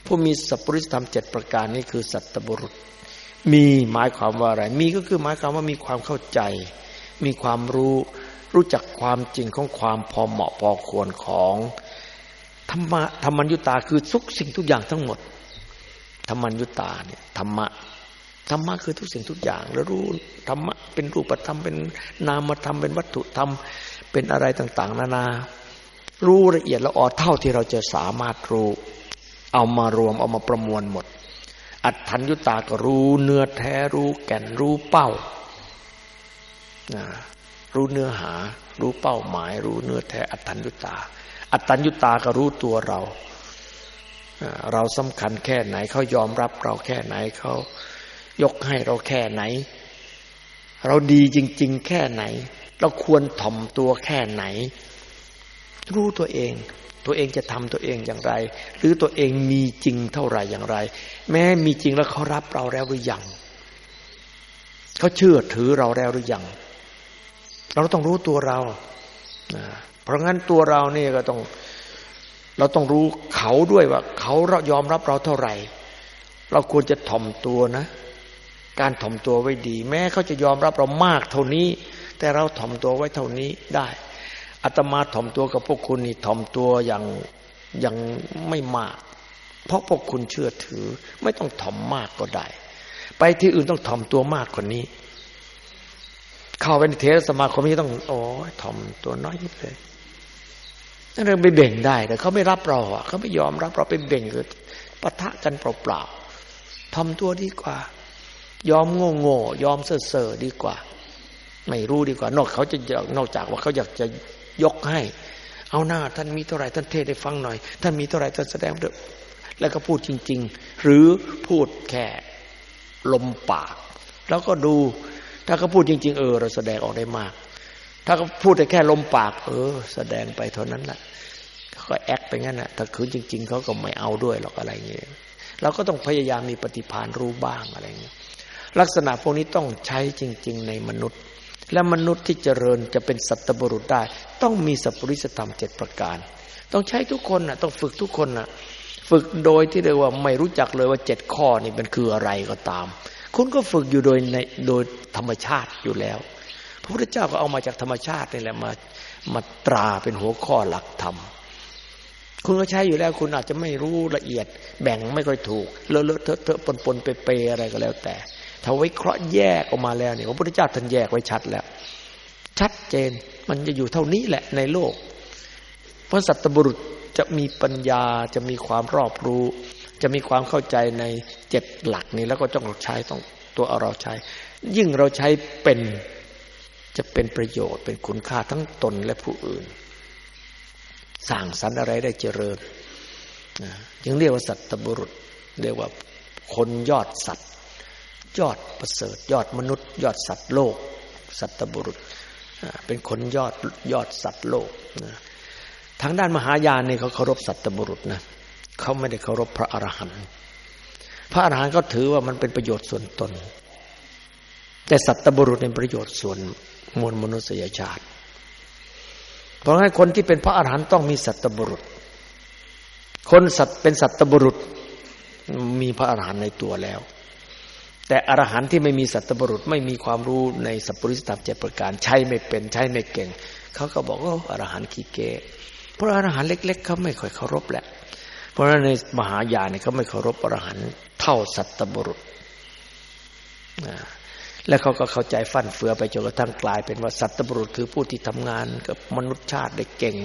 ผู้มีสัพปริสธรรมเจ็ดประการนี้คือสัตบุรุษ มีหมายความว่าอะไร มีก็คือหมายความว่ามีความเข้าใจ มีความรู้รู้จักความจริงของความพอเหมาะพอควรของธรรมะธรรมัญญุตาคือทุกสิ่งทุกอย่างทั้งหมดธรรมัญญุตาเนี่ยธรรมะธรรมะคือทุกสิ่งทุกอย่าง แล้วรู้ธรรมะเป็นรูปธรรมเป็นนามธรรมเป็นวัตถุธรรมเป็นอะไรต่าง ๆ นานา รู้ละเอียดละออเท่าที่เราจะสามารถรู้ เอามารวมเอามาประมวลหมด อัตถัญยุตาก็รู้เนื้อแท้รู้แก่นรู้เป้า รู้เนื้อหา รู้เป้าหมาย รู้เนื้อแท้อัตถัญยุตา อัตถัญยุตาก็รู้ตัวเรา เราสำคัญแค่ไหนเขายอมรับเราแค่ไหนเขายกให้เราแค่ไหน เราดีจริง ๆ แค่ไหน เราควรถ่อมตัวแค่ไหน รู้ตัวเอง ตัวเองจะทำตัวเองอย่างไร หรือตัวเองมีจริงเท่าไหร่อย่างไร แม้มีจริงแล้วเขารับเราแล้วหรือยังเขาเชื่อถือเราแล้วหรือยังเราต้องรู้ตัวเราเพราะงั้นตัวเราเนี่ยก็ต้อง เราต้องรู้เขาด้วยว่า เขายอมรับเราเท่าไหร่ เราควรจะถ่อมตัวนะ การถ่อมตัวไว้ดี แม้เขาจะยอมรับเรามากเท่านี้ แต่เราถ่อมตัวไว้เท่านี้ได้ อาตมาถ่อมตัวกับพวกคุณนี่ถ่อมตัวอย่างยังไม่มาก เพราะพวกคุณเชื่อถือ ไม่ต้องถ่อมมากก็ได้ ไปที่อื่นต้องถ่อมตัวมากกว่านี้ เข้าไปในเทศสมาคมนี้ต้องโอ้ถ่อมตัวน้อยนิดเลยนั่นเองไปเบ่งได้แต่เขาไม่รับเราอะเขาไม่ยอมรับเราไปเบ่งคือปะทะกันเปล่าๆถ่อมตัวดีกว่า ยอมโง่โง่ยอมเซ่อเซ่อดีกว่า ไม่รู้ดีกว่า นอกเขาจะนอกจากว่าเขาอยากจะ ยกให้ เอาหน้าท่านมีเท่าไรท่านเทศได้ฟังหน่อย ท่านมีเท่าไรท่านแสดงเถอะแล้วก็พูดจริง ๆ หรือพูดแค่ลมปาก แล้วก็ดู ถ้าเขาพูดจริง ๆ เออ เราแสดงออกได้มาก ถ้าเขาพูดแต่แค่ลมปาก เออ แสดงไปเท่านั้นแหละก็แอคไปงั้นแหะถ้าคืนจริง ๆเขาก็ไม่เอาด้วยหรอกอะไรเงี้ยเราก็ต้องพยายามมีปฏิภาณรู้บ้างอะไรเงี้ยลักษณะพวกนี้ต้องใช้จริง ๆ ในมนุษย์ และมนุษย์ที่เจริญจะเป็นสัตบุรุษได้ ต้องมีสัพพุริสธรรมเจ็ดประการ ต้องใช้ทุกคนนะต้องฝึกทุกคนน่ะ ฝึกโดยที่เรียกว่าไม่รู้จักเลยว่าเจ็ดข้อนี่มันคืออะไรก็ตาม คุณก็ฝึกอยู่โดยในโดยธรรมชาติอยู่แล้ว พระพุทธเจ้าก็เอามาจากธรรมชาตินี่แหละมามาตราเป็นหัวข้อหลักธรรมคุณก็ใช้อยู่แล้วคุณอาจจะไม่รู้ละเอียด แบ่งไม่ค่อยถูกเลอะเลอะเทอะเทอะปนปนเปเปอะไรก็แล้วแต่ ถ้าวิเคราะห์แยกออกมาแล้วเนี่ยพระพุทธเจ้าท่านแยกไว้ชัดแล้ว ชัดเจนมันจะอยู่เท่านี้แหละในโลก เพราะสัตบุรุษจะมีปัญญาจะมีความรอบรู้ จะมีความเข้าใจในเจ็ดหลักนี้แล้วก็ต้องใช้ต้องตัวเราใช้ ยิ่งเราใช้เป็นจะเป็นประโยชน์เป็นคุณค่าทั้งตนและผู้อื่นสร้างสรรค์อะไรได้เจริญยังเรียกว่าสัตบุรุษ เรียกว่าคนยอดสัตว์ ยอดประเสริฐ ยอดมนุษย์ ยอดสัตว์โลก สัตบุรุษ เป็นคนยอดยอดสัตว์โลกทางด้านมหายานเนี่ยเขาเคารพสัตบุรุษนะเขาไม่ได้เคารพพระอรหันต์พระอรหันต์ก็ถือว่ามันเป็นประโยชน์ส่วนตน แต่สัตบุรุษเป็นประโยชน์ส่วนมวลมนุษยชาติ เพราะงั้นคนที่เป็นพระอรหันต์ต้องมีสัตบุรุษ คนสัตเป็นสัตบุรุษมีพระอรหันต์ในตัวแล้ว แต่อรหันต์ที่ไม่มีสัตบรุษไม่มีความรู้ในสัพพุริสธรรมเจประการใช้ไม่เป็นใช้ไม่เก่ง เขาก็บอกว่าอรหันต์ขี้เกเพราะอรหันต์เล็ก ๆเขาไม่ค่อยเคารพแหละ เพราะฉะนั้นในมหายานเนี่ยเขาไม่เคารพอรหันต์เท่าสัตบุรุษแล้วเขาก็เข้าใจฟั่นเฟือไปจนกระทั่งกลายเป็นว่าสัตบุรุษคือผู้ที่ทำงานกับมนุษยชาติได้เก่ง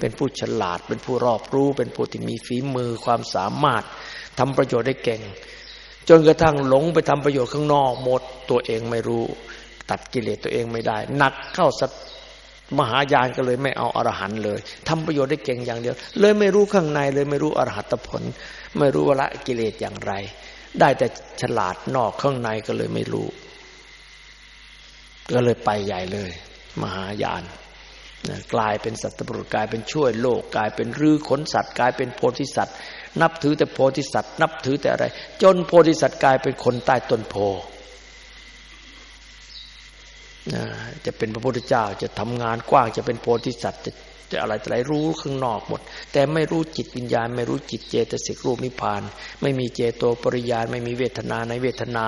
เป็นผู้ฉลาด เป็นผู้รอบรู้ เป็นผู้ที่มีฝีมือความสามารถทำประโยชน์ได้เก่ง จนกระทั่งหลงไปทำประโยชน์ข้างนอกหมด ตัวเองไม่รู้ ตัดกิเลสตัวเองไม่ได้ หนักเข้าสัตมหายานก็เลยไม่เอาอรหันเลยทำประโยชน์ได้เก่งอย่างเดียว เลยไม่รู้ข้างในเลยไม่รู้อรหัตผล ไม่รู้วละกิเลสอย่างไร ได้แต่ฉลาดนอกข้างในก็เลยไม่รู้ ก็เลยไปใหญ่เลย มหายานกลายเป็นสัตว์ปรุษกลายเป็นช่วยโลก กลายเป็นรื้อขนสัตว์ กลายเป็นโพธิสัตว์ นับถือแต่โพธิสัตว์ นับถือแต่อะไร จนโพธิสัตว์กลายเป็นคนใต้ต้นโพจะเป็นพระพุทธเจ้าจะทำงานกว้างจะเป็นโพธิสัตว์จะจะอะไรอะไรรู้ข้างนอกหมด แต่ไม่รู้จิตวิญญาณ ไม่รู้จิตเจตสิกรูปนิพพาน ไม่มีเจโตปริยานไม่มีเวทนาในเวทนา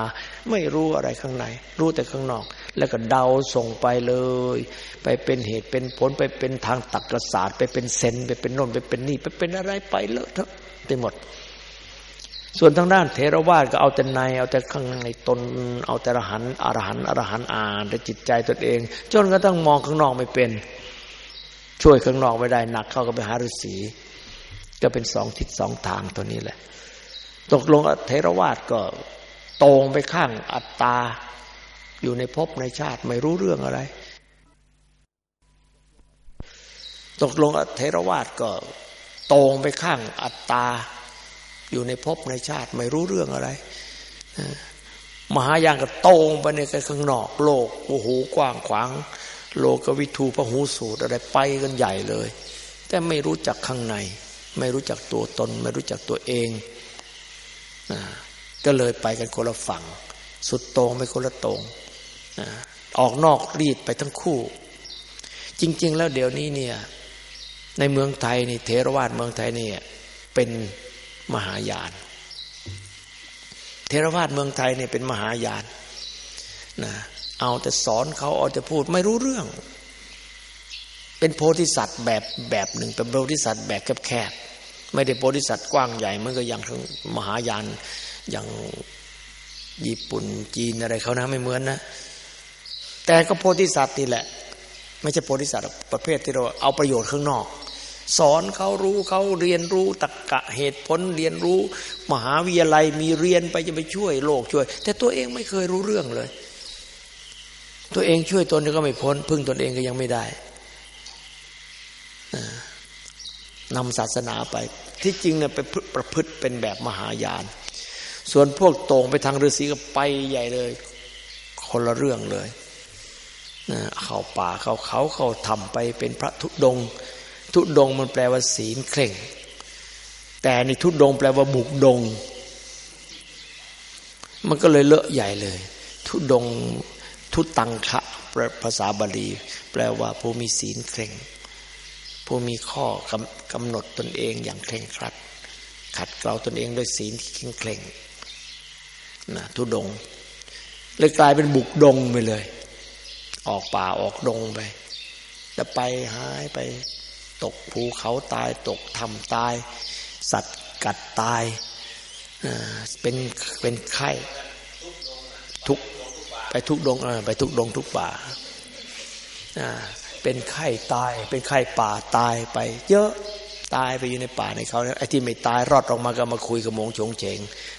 ไม่รู้อะไรข้างใน รู้แต่ข้างนอก แล้วก็เดาส่งไปเลย ไปเป็นเหตุเป็นผลไปเป็นทางตักกศาสตร์ ไปเป็นเซนไปเป็นโน่นไปเป็นนี่ไปเป็นอะไรไปเลอะเทอะ ไปหมด ส่วนทางด้านเทรวาสก็เอาแต่ใน เอาแต่ข้างในตน เอาแต่อรหันอรหันอรหันอ่านแต่จิตใจตนเอง จนก็ต้องมองข้างนอกไม่เป็น ช่วยข้างนอกไม่ได้หนักเข้าก็ไปหาฤาษีก็เป็นสองทิศสองทางตัวนี้แหละ ตกลงเทรวาสก็ตรงไปข้างอัตตา อยู่ในภพในชาติไม่รู้เรื่องอะไร ตกลงเทรวาสก็ ตรงไปข้างอัตตา อยู่ในภพในชาติไม่รู้เรื่องอะไรมหายานก็โตงไปในข้างนอกโลกโอ้โหกว้างขวาง โลกวิทูพหูสูตรอะไรไปกันใหญ่เลย แต่ไม่รู้จักข้างใน ไม่รู้จักตัวตน ไม่รู้จักตัวเองก็เลยไปกันคนละฝั่ง สุดตรงไปคนละตรงออกนอกรีดไปทั้งคู่ จริง ๆ แล้วเดี๋ยวนี้เนี่ย ในเมืองไทยนี่เทรวาสเมืองไทยนี่เป็นมหายาน เทรวาสเมืองไทยเนี่ยเป็นมหายานนะเอาแต่สอนเขาเอาแต่พูดไม่รู้เรื่อง เป็นโพธิสัตว์แบบแบบหนึ่งเป็นโพธิสัตว์แบบแคบๆไม่ได้โพธิสัตว์กว้างใหญ่มันก็อย่างมหายานอย่างญี่ปุ่นจีนอะไรเขานะไม่เหมือนนะ แต่ก็โพธิสัตว์นี่แหละ ไม่ใช่โพธิสัตว์ประเภทที่เราเอาประโยชน์ข้างนอก สอนเขารู้เขาเรียนรู้ตรกกะเหตุผลเรียนรู้ มหาวิทยาลัยมีเรียนไปจะไปช่วยโลกช่วย แต่ตัวเองไม่เคยรู้เรื่องเลย ตัวเองช่วยตนก็ไม่พ้น พึ่งตนเองก็ยังไม่ได้นำศาสนาไป ที่จริงเนี่ยไปประพฤติเป็นแบบมหายาน ส่วนพวกตรงไปทางฤาษีก็ไปใหญ่เลย คนละเรื่องเลย เข้าป่าเข้าเขาเข้าทำไปเป็นพระทุดง ทุดงมันแปลว่าศีลเคร่ง แต่ในทุดงแปลว่าบุกดง มันก็เลยเลอะใหญ่เลย ทุดงทุตังคะภาษาบาลี แปลว่าผู้มีศีลเคร่ง ผู้มีข้อกำกำหนดตนเองอย่างเคร่งครัด ขัดเกลาตนเองด้วยศีลที่เคร่งเคร่งนะทุดงเลยกลายเป็นบุกดงไปเลย ออกป่าออกดงไปแล้วไปหายไป ตกภูเขาตาย ตกถ้ำตาย สัตว์กัดตายเป็นเป็นไข้ทุกไปทุกดงไปทุกดงทุกป่าเป็นไข้ตาย เป็นไข้ป่าตายไป เยอะตายไปอยู่ในป่าในเขาไอ้ที่ไม่ตายรอดออกมาก็มาคุยกับมงชงเฉง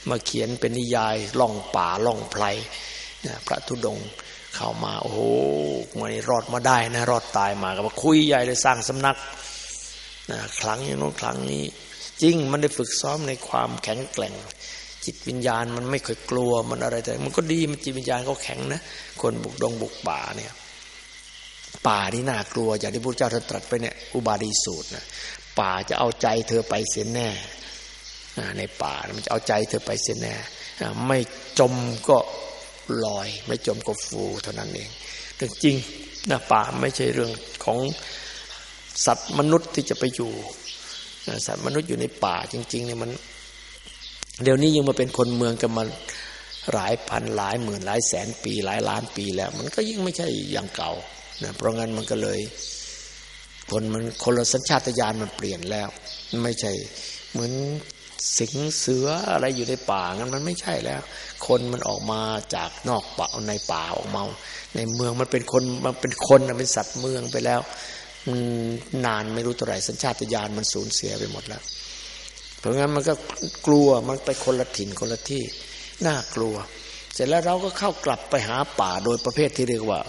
มาเขียนเป็นนิยายล่องป่าล่องไพรพระทุดง เข้ามาโอ้โหมันรอดมาได้นะรอดตายมาก็มาคุยใหญ่เลยสร้างสำนักนะครั้งอย่างโน้นครั้งนี้ จริงมันได้ฝึกซ้อมในความแข็งแกร่ง จิตวิญญาณมันไม่เคยกลัวมันอะไรแต่ มันก็ดีมันจิตวิญญาณเขาแข็งนะคนบุกดงบุกป่าเนี่ย ป่านี่น่ากลัวอย่างที่พระเจ้าตรัสไปเนี่ยอุบาลีสูตรนะป่าจะเอาใจเธอไปเสียแน่ในป่ามันจะเอาใจเธอไปเสียแน่ไม่จมก็ ลอย ไม่จมก็ฟูเท่านั้นเองจริงนะป่าไม่ใช่เรื่องของสัตว์มนุษย์ที่จะไปอยู่สัตว์มนุษย์อยู่ในป่าจริงๆเนี่ยมัน เดี๋ยวนี้ยังมาเป็นคนเมืองกันมาหลายพันหลายหมื่นหลายแสนปี หลายล้านปีแล้ว มันก็ยิ่งไม่ใช่อย่างเก่านะเพราะงั้นมันก็เลย คนมันคนละสัญชาตญาณมันเปลี่ยนแล้ว ไม่ใช่เหมือน สิงเสืออะไรอยู่ในป่างั้นมันไม่ใช่แล้ว คนมันออกมาจากนอกป่าในป่าออกมา ในเมืองมันเป็นคนมันเป็นคนเป็นสัตว์เมืองไปแล้วนานไม่รู้ตัวไรสัญชาตญาณมันสูญเสียไปหมดแล้ว เพราะงั้นมันก็กลัวมันไปคนละถิ่นคนละที่น่ากลัว เสร็จแล้วเราก็เข้ากลับไปหาป่าโดยประเภทที่เรียกว่า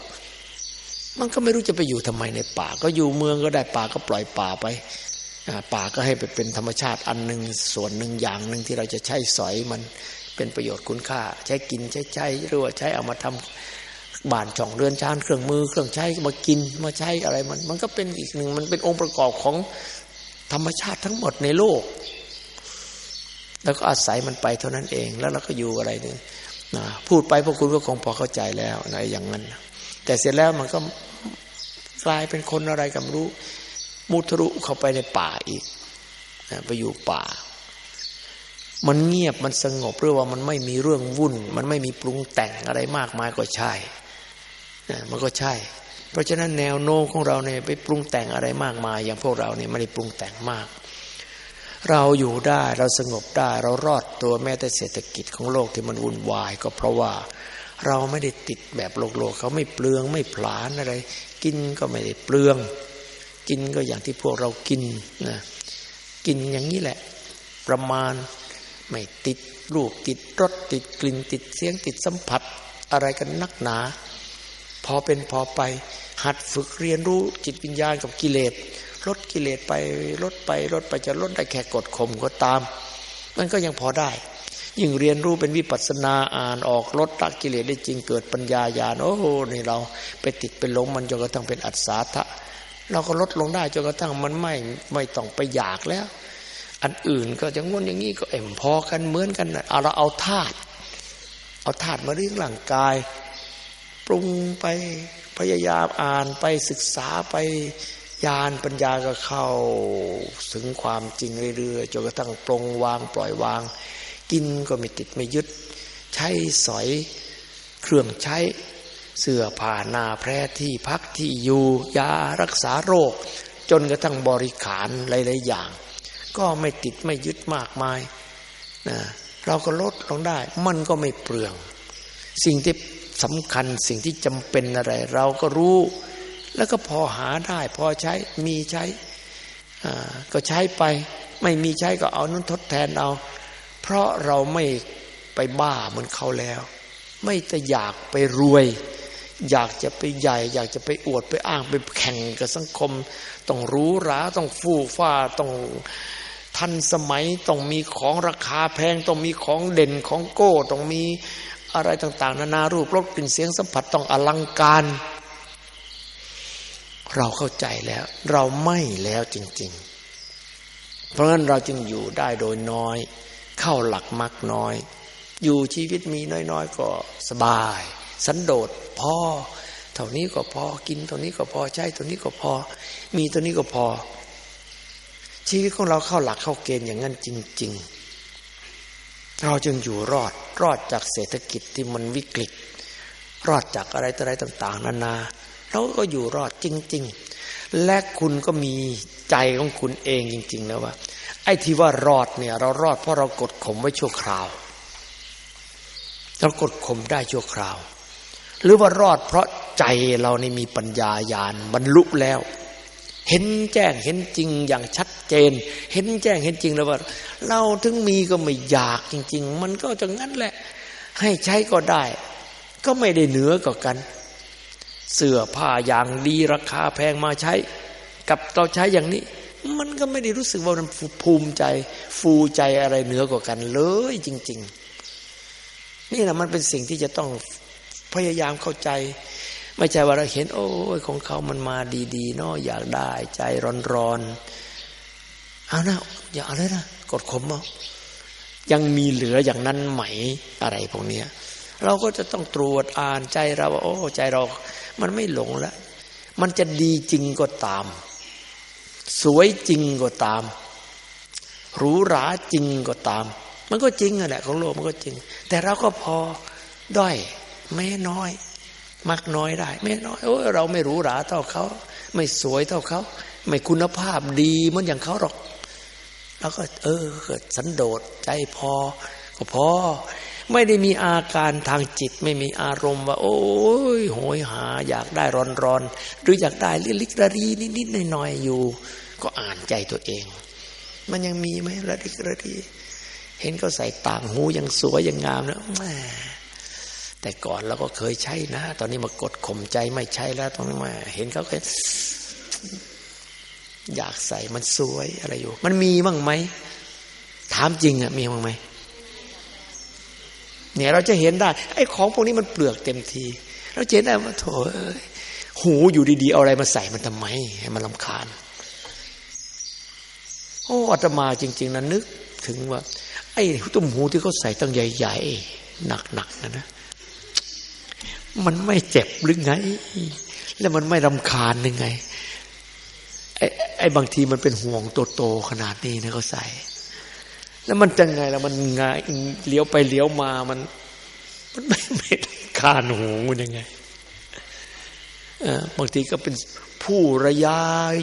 มันก็ไม่รู้จะไปอยู่ทำไมในป่า ก็อยู่เมืองก็ได้ป่าก็ปล่อยป่าไป ป่าก็ให้ไปเป็นธรรมชาติอันหนึ่งส่วนหนึ่งอย่างหนึ่งที่เราจะใช้สอยมันเป็นประโยชน์คุณค่า ใช้กินใช้ใช้หรือว่าใช้เอามาทำบ้านช่องเรือนชานเครื่องมือ เครื่องใช้มากินมาใช้อะไรมัน มันก็เป็นอีกหนึ่งมันเป็นองค์ประกอบของธรรมชาติทั้งหมดในโลก แล้วก็อาศัยมันไปเท่านั้นเองแล้วเราก็อยู่อะไรเนี่ยนะพูดไปพวกคุณก็คงพอเข้าใจแล้วในอย่างนั้น แต่เสร็จแล้วมันก็กลายเป็นคนอะไรกับรู้ มุทะลุเข้าไปในป่าอีกไปอยู่ป่า มันเงียบมันสงบเรื่อว่ามันไม่มีเรื่องวุ่น มันไม่มีปรุงแต่งอะไรมากมายก็ใช่มันก็ใช่ เพราะฉะนั้นแนวโน้มของเราเนี่ยไปปรุงแต่งอะไรมากมาย อย่างพวกเราเนี่ยไม่ได้ปรุงแต่งมาก เราอยู่ได้เราสงบได้ เรารอดตัวแม้แต่เศรษฐกิจของโลกที่มันวุ่นวาย ก็เพราะว่าเราไม่ได้ติดแบบโลกโลกเขาไม่เปลืองไม่ผลาญอะไร กินก็ไม่ได้เปลือง กินก็อย่างที่พวกเรากินนะกินอย่างนี้แหละ ประมาณไม่ติดรูปติดรสติดกลิ่นติดเสียงติดสัมผัส อะไรกันนักหนา พอเป็นพอไป หัดฝึกเรียนรู้จิตวิญญาณกับกิเลสลดกิเลสไปลดไปลดไปจะลดได้แค่กดข่มก็ตาม มันก็ยังพอได้ ยิ่งเรียนรู้เป็นวิปัสสนาอ่านออกลดตักกิเลสได้จริงเกิดปัญญาญาณโอ้โหนี่เราไปติดไปหลงมันจนกระทั่งเป็นอัศทะ เราก็ลดลงได้จนกระทั่งมันไม่ไม่ต้องไปอยากแล้ว อันอื่นก็จะงวนอย่างนี้ก็เอ็มพอกันเหมือนกันเอาเราเอาธาตุเอาธาตุมาเรื่องร่างกาย ปรุงไปพยายามอ่านไปศึกษาไปญาณปัญญาก็เข้าถึงความจริงเรื่อยๆจนกระทั่งปรงวางปล่อยวาง กินก็ไม่ติดไม่ยึด ใช้สอยเครื่องใช้ เสื้อผ้าหน้าแพร่ที่พักที่อยู่ยารักษาโรค จนกระทั่งบริขารหลายๆอย่าง ก็ไม่ติดไม่ยึดมากมายนะเราก็ลดลงได้ มันก็ไม่เปลือง สิ่งที่สำคัญสิ่งที่จำเป็นอะไร เราก็รู้ แล้วก็พอหาได้ พอใช้มีใช้ก็ใช้ไป ไม่มีใช้ก็เอานั้นทดแทนเอา เพราะเราไม่ไปบ้าเหมือนเขาแล้ว ไม่จะอยากไปรวย อยากจะไปใหญ่ อยากจะไปอวดไปอ้างไปแข่งกับสังคม ต้องรู้ราต้องฟู่ฟ้าต้องทันสมัยต้องมีของราคาแพงต้องมีของเด่นของโก้ต้องมีอะไรต่าง ๆ นานารูปรสกลิ่นเสียงสัมผัสต้องอลังการ เราเข้าใจแล้ว เราไม่แล้วจริง ๆ เพราะฉะนั้นเราจึงอยู่ได้โดยน้อย เข้าหลักมักน้อย อยู่ชีวิตมีน้อย ๆ ก็สบาย สันโดษพอ เท่านี้ก็พอกินเท่านี้ก็พอใช้เท่านี้ก็พอ มีเท่านี้ก็พอ ชีวิตของเราเข้าหลักเข้าเกณฑ์อย่างนั้นจริง ๆ เราจึงอยู่รอดรอดจากเศรษฐกิจที่มันวิกฤต รอดจากอะไรต่ออะไรต่าง ๆ นานาเราก็อยู่รอดจริง ๆ และคุณก็มีใจของคุณเองจริงๆนะว่า ไอ้ที่ว่ารอดเนี่ย เรารอดเพราะเรากดข่มไว้ชั่วคราวเรากดข่มได้ชั่วคราว หรือว่ารอดเพราะใจเรานี่มีปัญญาญาณบรรลุแล้ว เห็นแจ้งเห็นจริงอย่างชัดเจน เห็นแจ้งเห็นจริงแล้วว่า เราถึงมีก็ไม่อยากจริง ๆ มันก็จะงั้นแหละ ให้ใช้ก็ได้ ก็ไม่ได้เหนือกว่ากัน เสื้อผ้าอย่างดีราคาแพงมาใช้ กับเราใช้อย่างนี้ มันก็ไม่ได้รู้สึกว่ามันภูมิใจ ฟูใจอะไรเหนือกว่ากันเลยจริง ๆ นี่แหละมันเป็นสิ่งที่จะต้อง พยายามเข้าใจ ไม่ใช่ว่าเราเห็น โอ้ยของเขามันมาดีๆเนาะอยากได้ ใจร้อนๆเอานะอย่าอะไรนะกดข่มเอายังมีเหลืออย่างนั้นไหมอะไรพวกนี้เราก็จะต้องตรวจอ่านใจเราว่าโอ้ใจเรา มันไม่หลงแล้วมันจะดีจริงก็ตาม สวยจริงก็ตามหรูหราจริงก็ตาม มันก็จริงอะแหละของโลกมันก็จริง แต่เราก็พอด้อย แม่น้อย มักน้อยได้ แม่น้อยโอ้เราไม่หรูหราเท่าเขา ไม่สวยเท่าเขา ไม่คุณภาพดีเหมือนอย่างเขาหรอก แล้วก็ เออเกิดสันโดษใจพอ ก็พอ ไม่ได้มีอาการทางจิต ไม่มีอารมณ์ว่า โอ้ยโหยหา อยากได้ร้อนร้อนหรืออยากได้ลิลิกระรีนิดนิดหน่อยหน่อยอยู่ ก็อ่านใจตัวเอง มันยังมีไหมระลิกระรีเห็นเขาใส่ต่างหูยังสวยยังงามนะแแต่ก่อนเราก็เคยใช้นะ ตอนนี้มากดข่มใจไม่ใช่แล้วตรงนี้มา เห็นเขาเคยอยากใส่มันสวยอะไรอยู่ มันมีบ้างไหมถามจริงอะมีบ้างไหมเนี่ยเราจะเห็นได้ ไอ้ของพวกนี้มันเปลือกเต็มที เราเห็นได้ว่าโถหูอยู่ดีๆ เอาอะไรมาใส่มันทำไมให้มันลำคาญ โอ้อาตมาจริง ๆนะนึกถึงว่า ไอ้ตุ้มหูที่เขาใส่ตั้งใหญ่ ๆ หนักๆนะนะ มันไม่เจ็บหรือไง แล้วมันไม่รำคาญยังไงไอ้ไอ้บางทีมันเป็นห่วงโตๆขนาดนี้นะเขาใส่ แล้วมันจะไงแล้วมันงายเลี้ยวไปเลี้ยวมามัน มันไม่ไม่คานหูมันยังไงบางทีก็เป็นผู้ระยะ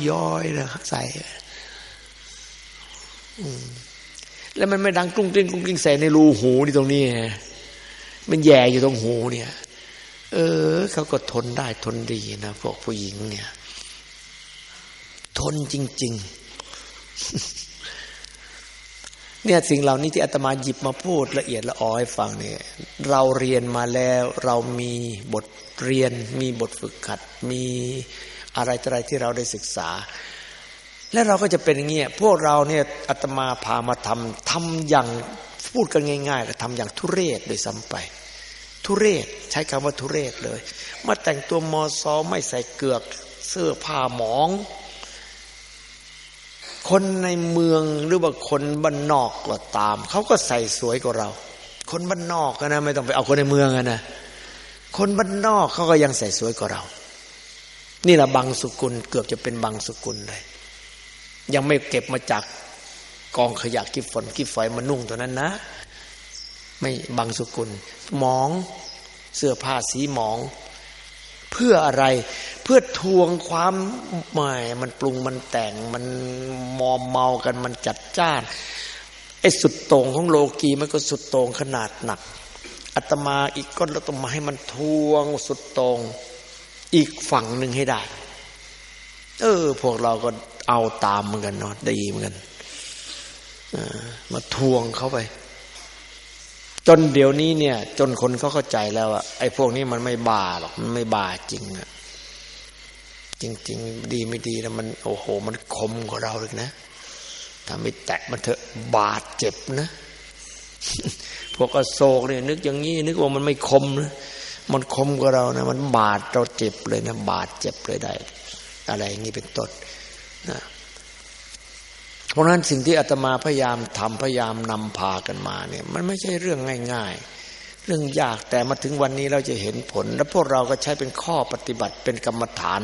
ย้อยนะใส่แล้วมันไม่ดังกรุ้งกริ้งกรุ้งกริ้งใส่ในรูหูนี่ตรงนี้มันแย่อยู่ตรงหูเนี่ย เออ เขาก็ทนได้ทนดีนะพวกผู้หญิงเนี่ย ทนจริง ๆ เนี่ยสิ่งเหล่านี้ที่อาตมาหยิบมาพูดละเอียดละออให้ฟังเนี่ย เราเรียนมาแล้วเรามีบทเรียน มีบทฝึกขัด มีอะไรออะไรที่เราได้ศึกษา และเราก็จะเป็นอย่างเงี้ยพวกเราเนี่ยอาตมาพามาทำทำอย่างพูดกันง่ายๆก็ทำอย่างทุเรศโดยซ้ำไป ทุเรศใช้คำว่าทุเรศเลย มาแต่งตัวมอซอไม่ใส่เกือก เสื้อผ้าหมอง คนในเมืองหรือว่าคนบ้านนอกก็ตาม เขาก็ใส่สวยกว่าเรา คนบ้านนอกนะไม่ต้องไปเอาคนในเมืองนะคนบ้านนอกเขาก็ยังใส่สวยกว่าเรา นี่แหละบางสุกุลเกือบจะเป็นบางสุกุลเลย ยังไม่เก็บมาจากกองขยะกิฟฝนกิฝอยมานุ่งตัวนั้นนะ ไม่บางสุกุล หมองเสื้อผ้าสีหมอง เพื่ออะไร เพื่อทวงความหมายมันปรุงมันแต่งมันมอมเมากันมันจัดจ้านไอ้สุดโต่งของโลกีมันก็สุดโต่งขนาดหนักอาตมาอีกก็เราต้องมาให้มันทวงสุดตรง อีกฝั่งหนึ่งให้ได้ เออ พวกเราก็เอาตามเหมือนกันเนาะดีเหมือนกันมาทวงเข้าไป จนเดี๋ยวนี้เนี่ย จนคนเขาเข้าใจแล้วอะไอ้พวกนี้มันไม่บาหรอกมันไม่บาจริงอะจริง ๆ ดีไม่ดีแล้วมันโอ้โห มันคมกว่าเราเลยนะถ้าไม่แตะมันเถอะบาดเจ็บนะพวกอโศกเนี่ยนึกอย่างนี้นึกว่ามันไม่คมนะมันคมกว่าเรานะมันบาดเราเจ็บเลยนะบาดเจ็บเลยได้ อะไรอย่างนี้เป็นต้นนะ เพราะนั้นสิ่งที่อาตมาพยายามทำพยายามนำพากันมาเนี่ย มันไม่ใช่เรื่องง่าย ๆ เรื่องยากแต่มาถึงวันนี้เราจะเห็นผล และพวกเราก็ใช้เป็นข้อปฏิบัติเป็นกรรมฐาน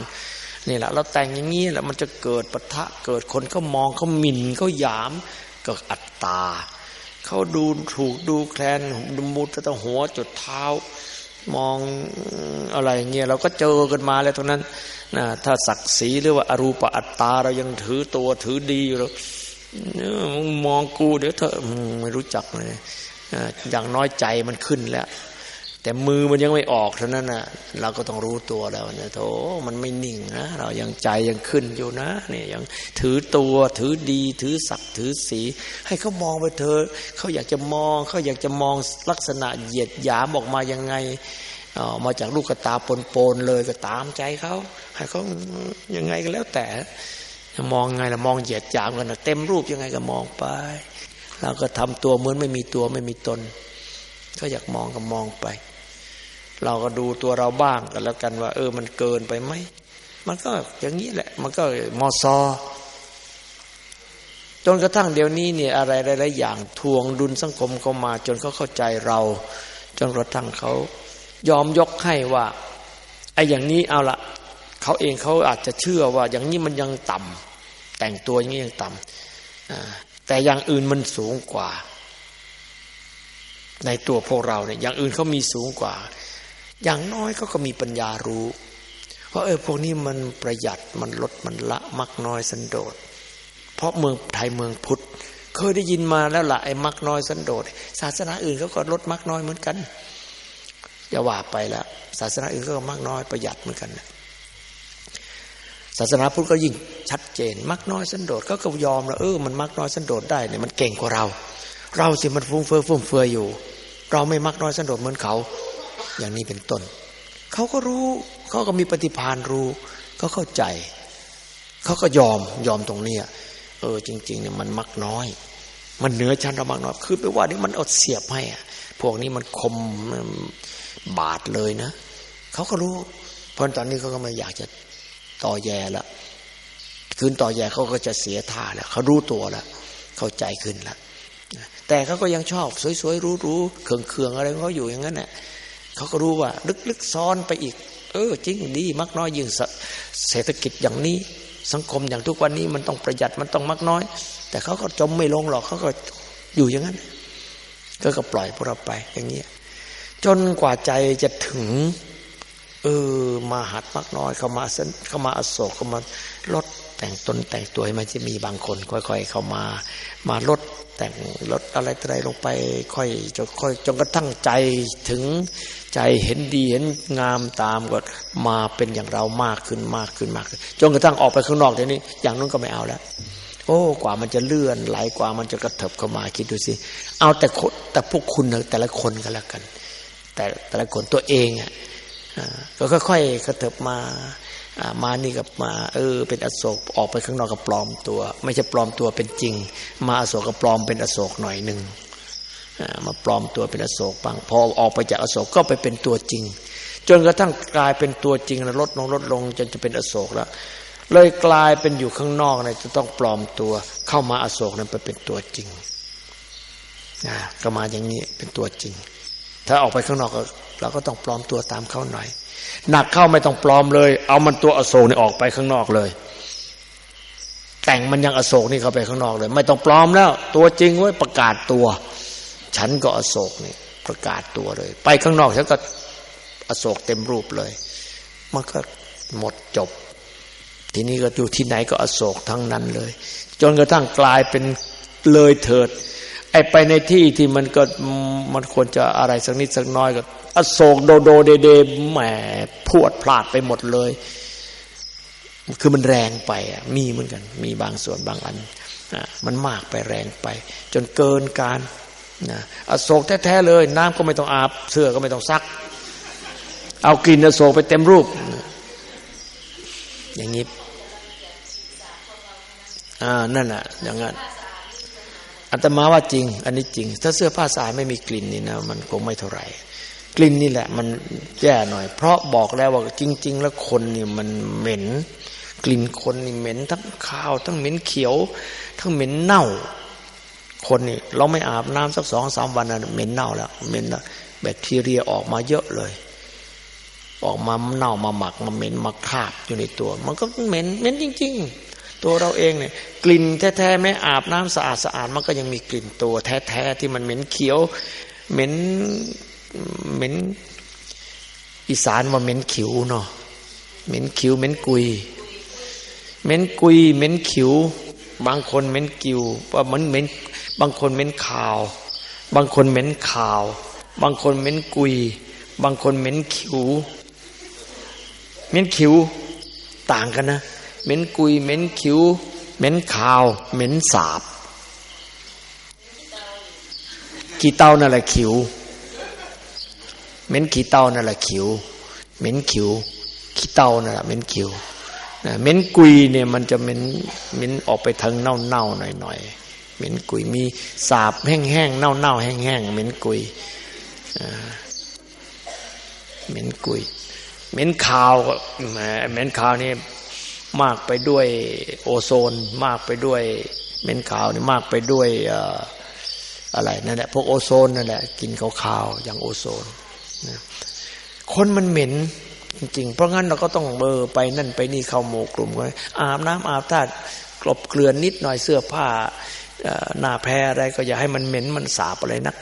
นี่แหละเราแต่งอย่างนี้แหละมันจะเกิดปะทะเกิดคนเขามองเขาหมิ่นเขาหยามเกิดอัตตาเขาดูถูกดูแคลนดูมุดตั้งหัวจุดเท้า มองอะไรเงี้ยเราก็เจอกันมาแล้วตรงนั้นนะถ้าศักดิ์ศรีหรือว่าอรูปอัตตาเรายังถือตัวถือดีอยู่เรามองกูเดี๋ยวเธอไม่รู้จักเลยอย่างน้อยใจมันขึ้นแล้ว แต่มือมันยังไม่ออกเท่านั้นนะเราก็ต้องรู้ตัวแล้วนะโถมันไม่นิ่งนะเรายังใจยังขึ้นอยู่นะเนี่ยยังถือตัวถือดีถือศักดิ์ถือสี ให้เขามองไปเถอะเขาอยากจะมองเขาอยากจะมองลักษณะเหยียดหยามออกมายังไงออมาจากลูกตาปนๆเลยก็ตามใจเขาให้เขายังไงก็แล้วแต่มองไงละมองเหยียดหยามกันนะเต็มรูปยังไงก็มองไป เราก็ทำตัวเหมือนไม่มีตัวไม่มีตน ก็อยากมองก็มองไป เราก็ดูตัวเราบ้างกันแล้วกันว่า เออมันเกินไปไหมมันก็อย่างนี้แหละ มันก็มอซอจนกระทั่งเดี๋ยวนี้เนี่ยอะไรหลายๆอย่างทวงดุลสังคมเข้ามา จนเขาเข้าใจเรา จนกระทั่งเขายอมยกให้ว่าไอ้อย่างนี้เอาละเขาเองเขาอาจจะเชื่อว่า อย่างนี้มันยังต่ำแต่งตัวอย่างนี้ยังต่ำแต่อย่างอื่นมันสูงกว่า ในตัวพวกเราเนี่ยอย่างอื่นเขามีสูงกว่า อย่างน้อยเขาก็มีปัญญารู้ว่าเออพวกนี้มันประหยัดมันลดมันละมักน้อยสันโดษ เพราะเมืองไทยเมืองพุทธเคยได้ยินมาแล้วละ่ะไอ้มักน้อยสันโดษ ศาสนาอื่นเขาก็ลดมักน้อยเหมือนกันอย่าว่าไปละศาสนาอื่นก็มักน้อยประหยัดเหมือนกันศาสนาพุทธก็ยิ่งชัดเจน มักน้อยสันโดษก็ก็ยอมแล้วเออมันมักน้อยสันโดษได้เนี่ยมันเก่งกว่าเรา เราสิมันฟุ้งเฟ้อฟุ่มเฟือยอยู่ เราไม่มักน้อยสันโดษเหมือนเขา อย่างนี้เป็นต้น เขาก็รู้เขาก็มีปฏิพานรู้เขาเข้าใจ เขาก็ยอมยอมตรงนี้เออ จริง ๆ เนี่ยมันมักน้อย มันเหนือชั้นเรามักน้อยคือไปว่านี่มันอดเสียบให้อะพวกนี้มันคมบาดเลยนะเขาก็รู้ เพราะตอนนี้เขาก็ไม่อยากจะต่อแย่ละคืนต่อแย่เขาก็จะเสียท่าแล้วเขารู้ตัวแล้วเข้าใจขึ้นแล้วแต่เขาก็ยังชอบ สวยๆรู้ๆเคืองๆอะไรเขาอยู่อย่างนั้นแหละ เขาก็รู้ว่า ลึกๆซ้อนไปอีก เออ จริงดีมักน้อยยิ่งเศรษฐกิจอย่างนี้ สังคมอย่างทุกวันนี้มันต้องประหยัดมันต้องมักน้อย แต่เขาก็จมไม่ลงหรอกเขาก็อยู่อย่างนั้น ก็ก็ปล่อยพวกเราไปอย่างเงี้ยจนกว่าใจจะถึง เออมาหัดมักน้อย เข้ามาเส้นเข้ามาอโศกเข้ามาลดแต่งตนแต่งตัวมันจะมีบางคนค่อย ๆ เข้ามา มาลด แต่งลดอะไรอะไรลงไป ค่อยจนค่อยจนกระทั่งใจถึงใจเห็นดีเห็นงามตามก็มาเป็นอย่างเรามากขึ้นมากขึ้นมากขึ้นจนกระทั่งออกไปข้างนอกเดี๋ยวนี้ อย่างนั้นก็ไม่เอาแล้วโอ้กว่ามันจะเลื่อนไหลกว่ามันจะกระเถิบเข้ามาคิดดูสิ เอาแต่แต่พวกคุณแต่ละคนกันแล้วกัน แต่แต่ละคนตัวเองอะก็ค่อยๆกระเถิบมา มานี่กับมา เออ เป็นอโศกออกไปข้างนอกกับปลอมตัว ไม่ใช่ปลอมตัวเป็นจริง มาอโศกกับปลอมเป็นอโศกหน่อยหนึ่งมาปลอมตัวเป็นอโศกบางพอออกไปจากอโศกก็ไปเป็นตัวจริง จนกระทั่งกลายเป็นตัวจริงแล้วลดลงลดลงจนจะเป็นอโศกแล้วเลยกลายเป็นอยู่ข้างนอกเนะจะต้องปลอมตัว เข้ามาอโศกนั้นไปเป็นตัวจริงนะก็มาอย่างนี้เป็นตัวจริง ถ้าออกไปข้างนอกเราก็ต้องปลอมตัวตามเขาหน่อย หนักเข้าไม่ต้องปลอมเลย เอามันตัวอโศกนี่ออกไปข้างนอกเลย แต่งมันยังอโศกนี่เข้าไปข้างนอกเลย ไม่ต้องปลอมแล้ว ตัวจริงไว้ประกาศตัว ฉันก็อโศกนี่ประกาศตัวเลย ไปข้างนอกฉันก็อโศกเต็มรูปเลย มันก็หมดจบ ทีนี้ก็อยู่ที่ไหนก็อโศกทั้งนั้นเลย จนกระทั่งกลายเป็นเลยเถิดไอไปในที่ที่มันก็มันควรจะอะไรสักนิดสักน้อยก็ อโศกโดโดเดเดแหมพวดพลาดไปหมดเลย คือมันแรงไปอะมีเหมือนกัน มีบางส่วนบางอันมันมากไปแรงไป จนเกินการนะอโศกแท้ๆเลย น้ำก็ไม่ต้องอาบ เสื้อก็ไม่ต้องซัก เอากลิ่นอโศกไปเต็มรูป อย่างนี้อ่านั่นแหะอย่างนั้นอาตมาว่าจริง อันนี้จริง ถ้าเสื้อผ้าสายไม่มีกลิ่นนี่นะมันคงไม่เท่าไหร่ กลิ่นนี่แหละ มันแย่หน่อย เพราะบอกแล้วว่าจริง ๆ แล้วคนนี่มันเหม็น กลิ่นคนนี่เหม็นทั้งข้าว ทั้งเหม็นเขียว ทั้งเหม็นเน่า คนนี่เราไม่อาบน้ำสักสองสามวันนะเหม็นเน่าแล้วเหม็นแบคทีเรียออกมาเยอะเลย ออกมาเน่ามาหมักมาเหม็นมาคาบอยู่ในตัว มันก็เหม็นเหม็นจริงๆตัวเราเองเนี่ยกลิ่นแท้ๆไม่อาบน้ำสะอาดสะอาดมันก็ยังมีกลิ่นตัวแท้ๆที่มันเหม็นเขียว เหม็น เหม็นอีสานว่าเหม็นขิวเนาะเหม็นขิวเหม็นกุยเหม็นกุยเหม็นขิว บางคนเหม็นกิวว่ามันเหม็นบางคนเหม็นขาว บางคนเหม็นขาว บางคนเหม็นกุย บางคนเหม็นขิวเหม็นขิวต่างกันนะเหม็นกุยเหม็นขิวเหม็นขาวเหม็นสาบกี่เต้านั่นแหละขิว เหม็นขี้เต้านั่นแหละขิว เหม็นขิว ขี้เต้านั่นแหละเหม็นขิวเหม็นกุยเนี่ยมันจะเหม็นเหม็นออกไปทางเน่าเน่าหน่อยหน่อยเหม็นกุยมีสาบแห้งแห้งเน่าเน่าแห้งแห้งเหม็นกุยเหม็นกุยเหม็นขาวเหม็นขาวนี่มากไปด้วยโอโซน มากไปด้วยเหม็นขาวนี่มากไปด้วยอะไรนั่นแหละพวกโอโซนนั่นแหละกินขาวๆอย่างโอโซน คนมันเหม็นจริงๆ เพราะงั้นเราก็ต้องเบอร์ไปนั่นไปนี่เข้าหมู่กลุ่มกันอาบน้ำอาบท่ากลบเกลือนนิดหน่อยเสื้อผ้าหน้าแพ้อะไรก็อย่าให้มันเหม็นมันสาบอะไรนัก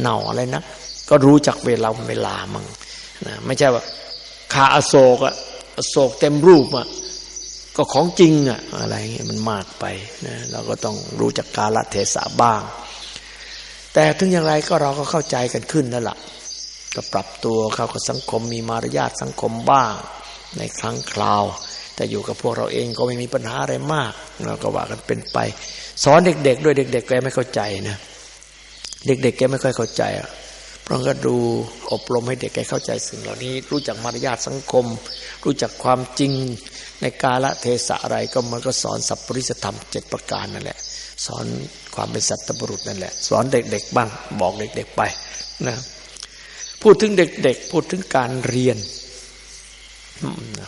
เน่าอะไรนัก ก็รู้จักเวลาเวลามังนะไม่ใช่ว่าขาอโศกอะโศกเต็มรูปอะก็ของจริงอะอะไรเงี้ยมันมากไปนะเราก็ต้องรู้จักกาลเทศะบ้าง แต่ถึงอย่างไรก็เราก็เข้าใจกันขึ้นนั่นแหละ ก็ปรับตัวเข้ากับสังคมมีมารยาทสังคมบ้าง ในครั้งคราว แต่อยู่กับพวกเราเองก็ไม่มีปัญหาอะไรมากเราก็ว่ากันเป็นไป สอนเด็ก ๆ ด้วยเด็ก ๆ แกไม่เข้าใจนะเด็ก ๆ แกไม่ค่อยเข้าใจอะเพราะก็ดูอบรมให้เด็กแกเข้าใจสิ่งเหล่านี้ รู้จักมารยาทสังคม รู้จักความจริงในกาละเทศะอะไรก็มันก็สอนสัพปริสธรรมเจ็ดประการนั่นแหละ สอนความเป็นสัตบุรุษนั่นแหละ สอนเด็ก ๆ บ้างบอกเด็ก ๆ ไปนะ พูดถึงเด็กๆ พูดถึงการเรียน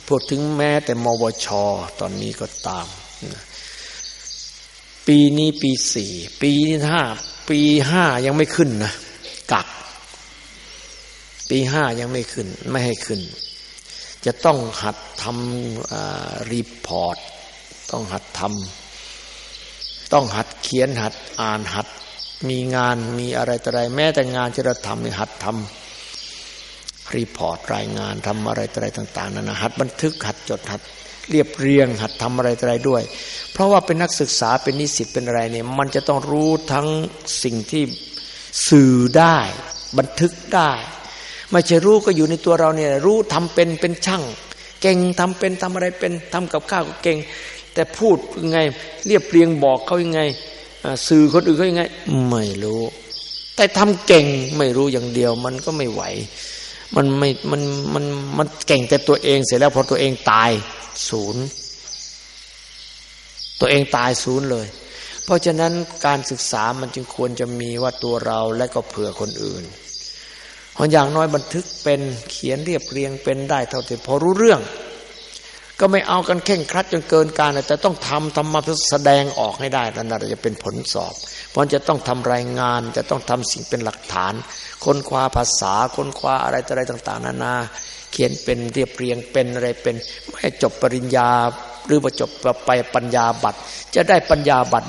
พูดถึงแม้แต่มวช ตอนนี้ก็ตาม ปีนี้ปีสี่ ปีห้า ปีห้ายังไม่ขึ้นนะ กัก ปีห้ายังไม่ขึ้น ไม่ให้ขึ้น จะต้องหัดทำ report ต้องหัดทำ ต้องหัดเขียนหัดอ่านหัด มีงานมีอะไรต่ออะไร แม้แต่งานที่เราทำหัดทำ report รายงานทำอะไรอะไรต่าง ๆนั่นนะหัดบันทึกหัดจดหัดเรียบเรียง หัดทำอะไรอะไรด้วย เพราะว่าเป็นนักศึกษาเป็นนิสิตเป็นอะไรเนี่ยมันจะต้องรู้ทั้งสิ่งที่สื่อได้ บันทึกได้ไม่ใช่รู้ก็อยู่ในตัวเราเนี่ยรู้ทำเป็นเป็นช่าง เก่งทำเป็นทำอะไรเป็นทำกับข้าวก็เก่ง แต่พูดยังไง เรียบเรียงบอกเขายังไงสื่อคนอื่นเขายังไง ไม่รู้ แต่ทำเก่งไม่รู้อย่างเดียวมันก็ไม่ไหว มันไม่มันมันมันเก่งแต่ตัวเองเสร็จแล้วพอตัวเองตายศูนย์ ตัวเองตายศูนย์เลย เพราะฉะนั้นการศึกษามันจึงควรจะมีว่าตัวเราและก็เผื่อคนอื่นพออย่างน้อยบันทึกเป็นเขียนเรียบเรียงเป็นได้เท่าที่พอรู้เรื่อง ก็ไม่เอากันเข่งครัดจนเกินการแต่ต้องทำทำมาแสดงออกให้ได้นั่นจะเป็นผลสอบ เพราะจะต้องทำรายงาน จะต้องทำสิ่งเป็นหลักฐาน ค้นคว้าภาษา ค้นคว้าอะไรอะไรต่าง ๆ นานา เขียนเป็นเรียบเรียงเป็นอะไรเป็น ไม่จบปริญญา หรือว่าจบไปปัญญาบัตรจะได้ปัญญาบัตร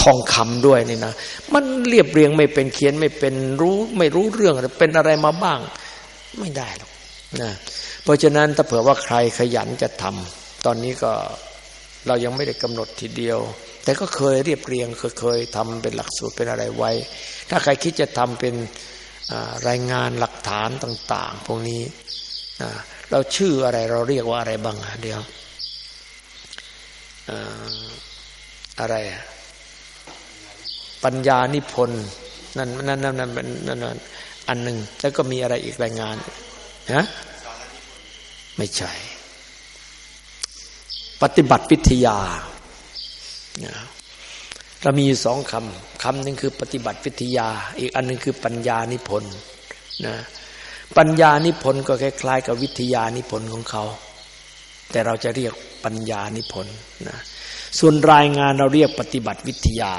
ทองคำด้วยนี่นะ มันเรียบเรียงไม่เป็นเขียนไม่เป็นรู้ไม่รู้เรื่องเป็นอะไรมาบ้าง ไม่ได้หรอกนะ เพราะฉะนั้นถ้าเผื่อว่าใครขยันจะทำตอนนี้ก็เรายังไม่ได้กำหนดทีเดียว แต่ก็เคยเรียบเรียงเคยเคยทำเป็นหลักสูตรเป็นอะไรไว้ ถ้าใครคิดจะทำเป็นรายงานหลักฐานต่าง ๆ พวกนี้เราชื่ออะไรเราเรียกว่าอะไรบ้างเดียวอะไรปัญญานิพนธ์นั่นนั่นนั่นนั่นนั่นอันหนึ่งแล้วก็มีอะไรอีกรายงานฮะ ไม่ใช่ ปฏิบัติวิทยาเรามีสองคำคำหนึ่งคือปฏิบัติวิทยา อีกอันหนึ่งคือปัญญานิพนธ์นะปัญญานิพนธ์ก็คล้ายๆ กับวิทยานิพนธ์ของเขา แต่เราจะเรียกปัญญานิพนธ์นะส่วนรายงานเราเรียกปฏิบัติวิทยา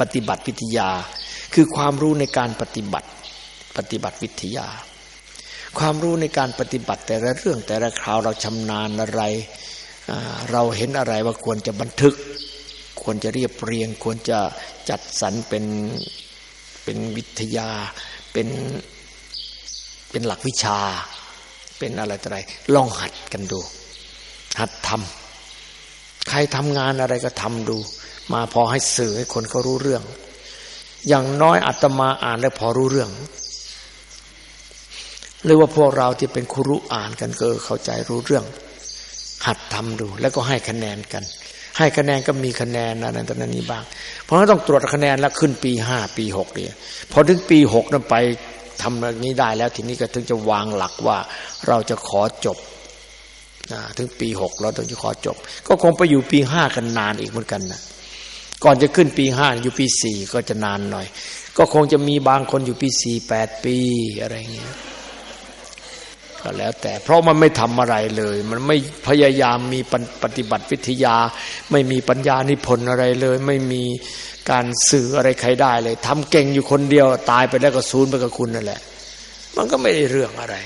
ปฏิบัติวิทยา คือความรู้ในการปฏิบัติ ปฏิบัติวิทยา ความรู้ในการปฏิบัติแต่ละเรื่องแต่ละคราวเราชำนาญอะไร เราเห็นอะไรว่าควรจะบันทึก ควรจะเรียบเรียง ควรจะจัดสรรเป็นเป็นวิทยาเป็นเป็นหลักวิชา เป็นอะไรต่ออะไรลองหัดกันดู หัดทำใครทำงานอะไรก็ทำดู มาพอให้สื่อให้คนเขารู้เรื่อง อย่างน้อยอาตมาอ่านแล้วพอรู้เรื่อง หรือว่าพวกเราที่เป็นครูอ่านกันก็เข้าใจรู้เรื่อง หัดทำดู แล้วก็ให้คะแนนกัน ให้คะแนนก็มีคะแนนนั้นตอนนี้บ้าง เพราะฉะนั้นต้องตรวจคะแนนแล้วขึ้นปีห้าปีหกเนี่ยพอถึงปีหกนั้นไปทำแบบนี้ได้แล้วทีนี้ก็ถึงจะวางหลักว่าเราจะขอจบถึงปีหกเราต้องจะขอจบ ก็คงไปอยู่ปีห้ากันนานอีกเหมือนกันนะก่อนจะขึ้นปีห้าอยู่ปีสี่ก็จะนานหน่อย ก็คงจะมีบางคนอยู่ปีสี่แปดปีอะไรเงี้ย ก็แล้ว แต่เพราะมันไม่ทำอะไรเลย มันไม่พยายามมีปฏิบัติวิทยา ไม่มีปัญญานิพนธ์อะไรเลย ไม่มีการสื่ออะไรใครได้เลยทำเก่งอยู่คนเดียว ตายไปแล้วก็ศูนย์ไปกับคุณนั่นแหละ มันก็ไม่ได้เรื่องอะไร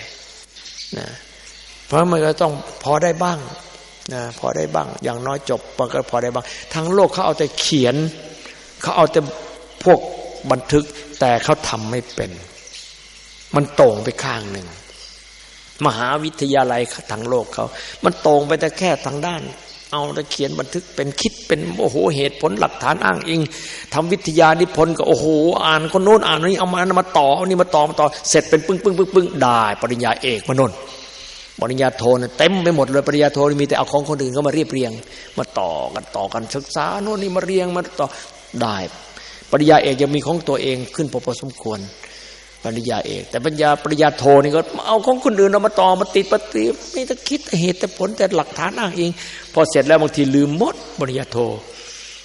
นะเพราะมันก็ต้องพอได้บ้างนะพอได้บ้าง อย่างน้อยจบมันก็พอได้บ้างทั้งโลกเขาเอาแต่เขียนเขาเอาแต่พวกบันทึกแต่เขาทำไม่เป็น มันโต่งไปข้างหนึ่ง มหาวิทยาลัยทางโลกเขา มันตรงไปแต่แค่ทางด้าน เอาแต่เขียนบันทึกเป็นคิดเป็นโอ้โหเหตุผลหลักฐานอ้างอิงทำวิทยานิพนธ์ก็โอ้โหอ่านคนโน้นอ่านนี้เอามามาต่อเอานี่มาต่อมาต่อเสร็จเป็นปึ้งปึ้งปึ้งปึ้งได้ปริญญาเอกมาโน่นปริญญาโทนเต็มไปหมดเลยปริญญาโทมีแต่เอาของคนอื่นเขามาเรียบเรียง มาต่อกันต่อกันศึกษาโน่นนี่มาเรียงมาต่อได้ปริญญาเอกยังมีของตัวเองขึ้นพอสมควร ปริญญาเอก แต่ปัญญาปริญญาโทนี่ก็เอาของคนอื่นเอามาต่อมาติดปฏิไม่ต้องคิดเหตุแต่ผลแต่หลักฐานอ้างเองพอเสร็จแล้วบางทีลืมหมดปริญญาโท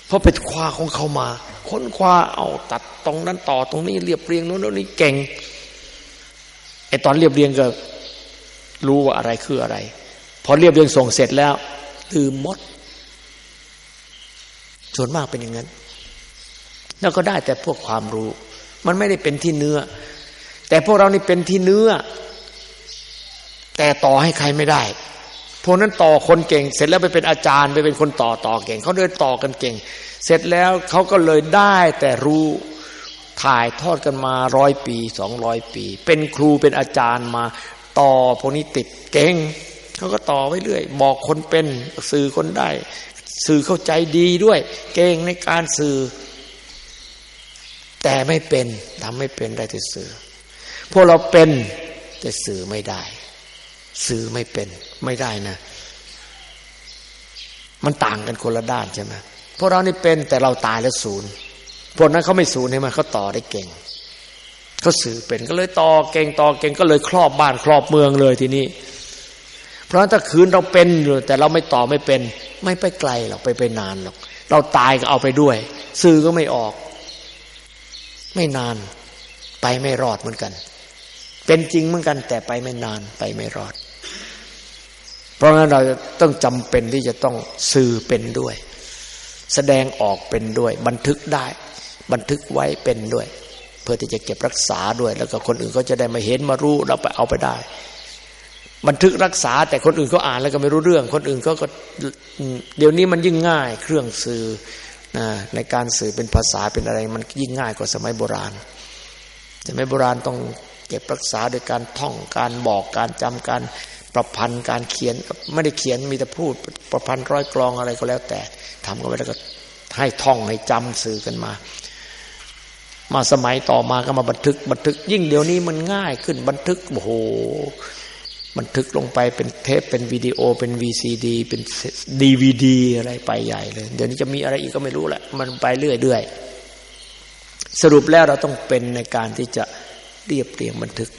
เพราะไปคว้าของเขามา ค้นคว้าเอาตัดตรงนั้นต่อตรงนี้เรียบเรียงโน้นนี่เก่งไอตอนเรียบเรียงก็รู้ว่าอะไรคืออะไร พอเรียบเรียงส่งเสร็จแล้ว ลืมหมด ส่วนมากเป็นอย่างนั้น แล้วก็ได้แต่พวกความรู้ มันไม่ได้เป็นที่เนื้อ แต่พวกเรานี่เป็นที่เนื้อ แต่ต่อให้ใครไม่ได้พวกนั้นต่อคนเก่ง เสร็จแล้วไปเป็นอาจารย์ไปเป็นคนต่อต่อเก่งเขาเดินต่อกันเก่ง เสร็จแล้วเขาก็เลยได้แต่รู้ถ่ายทอดกันมาร้อยปีสองร้อยปี เป็นครูเป็นอาจารย์มาต่อพวกนี้ติดเก่งเขาก็ต่อไว้เรื่อย บอกคนเป็นสื่อคนได้ สื่อเข้าใจดีด้วย เก่งในการสื่อ แต่ไม่เป็นทำไม่เป็นได้แต่สื่อ พวกเราเป็นแต่สื่อไม่ได้ สื่อไม่เป็น ไม่ได้นะ มันต่างกันคนละด้านใช่ไหมพวกเรานี่เป็นแต่เราตายแล้วศูนย์พวกนั้นเขาไม่ศูนย์ใช่ไหมเขาต่อได้เก่งเขาสื่อเป็นก็เลยต่อเก่งต่อเก่งก็เลยครอบบ้านครอบเมืองเลยทีนี้ เพราะถ้าคืนเราเป็นอยู่แต่เราไม่ต่อไม่เป็น ไม่ไปไกลหรอกไปไปนานหรอกเราตายก็เอาไปด้วย สื่อก็ไม่ออก ไม่นานไปไม่รอดเหมือนกัน เป็นจริงเหมือนกันแต่ไปไม่นานไปไม่รอด เพราะงั้นเราต้องจำเป็นที่จะต้องสื่อเป็นด้วย แสดงออกเป็นด้วย บันทึกได้ บันทึกไว้เป็นด้วย เพื่อที่จะเก็บรักษาด้วย แล้วก็คนอื่นก็จะได้มาเห็นมารู้เราไปเอาไปได้ บันทึกรักษาแต่คนอื่นก็อ่านแล้วก็ไม่รู้เรื่อง คนอื่นก็เดี๋ยวนี้มันยิ่งง่าย เครื่องสื่อในการสื่อเป็นภาษาเป็นอะไร มันยิ่งง่ายกว่าสมัยโบราณสมัยโบราณต้อง เก็บรักษาโดยการท่องการบอกการจำการประพันธ์การเขียนไม่ได้เขียนมีแต่พูดประพันธ์ร้อยกลองอะไรก็แล้ว แต่ทำกันไปแล้วก็ให้ท่องให้จำสื่อกันมา มาสมัยต่อมาก็มาบันทึกบันทึกยิ่งเดี๋ยวนี้มันง่ายขึ้นบันทึกโอ้โหบันทึกลงไปเป็นเทปเป็นวิดีโอเป็นวีซีดีเป็นดีวดีอะไรไปใหญ่เลย เดี๋ยวนี้จะมีอะไรอีกก็ไม่รู้แหละมันไปเรื่อยๆสรุปแล้วเราต้องเป็นในการที่จะ เรียบเรียงบันทึก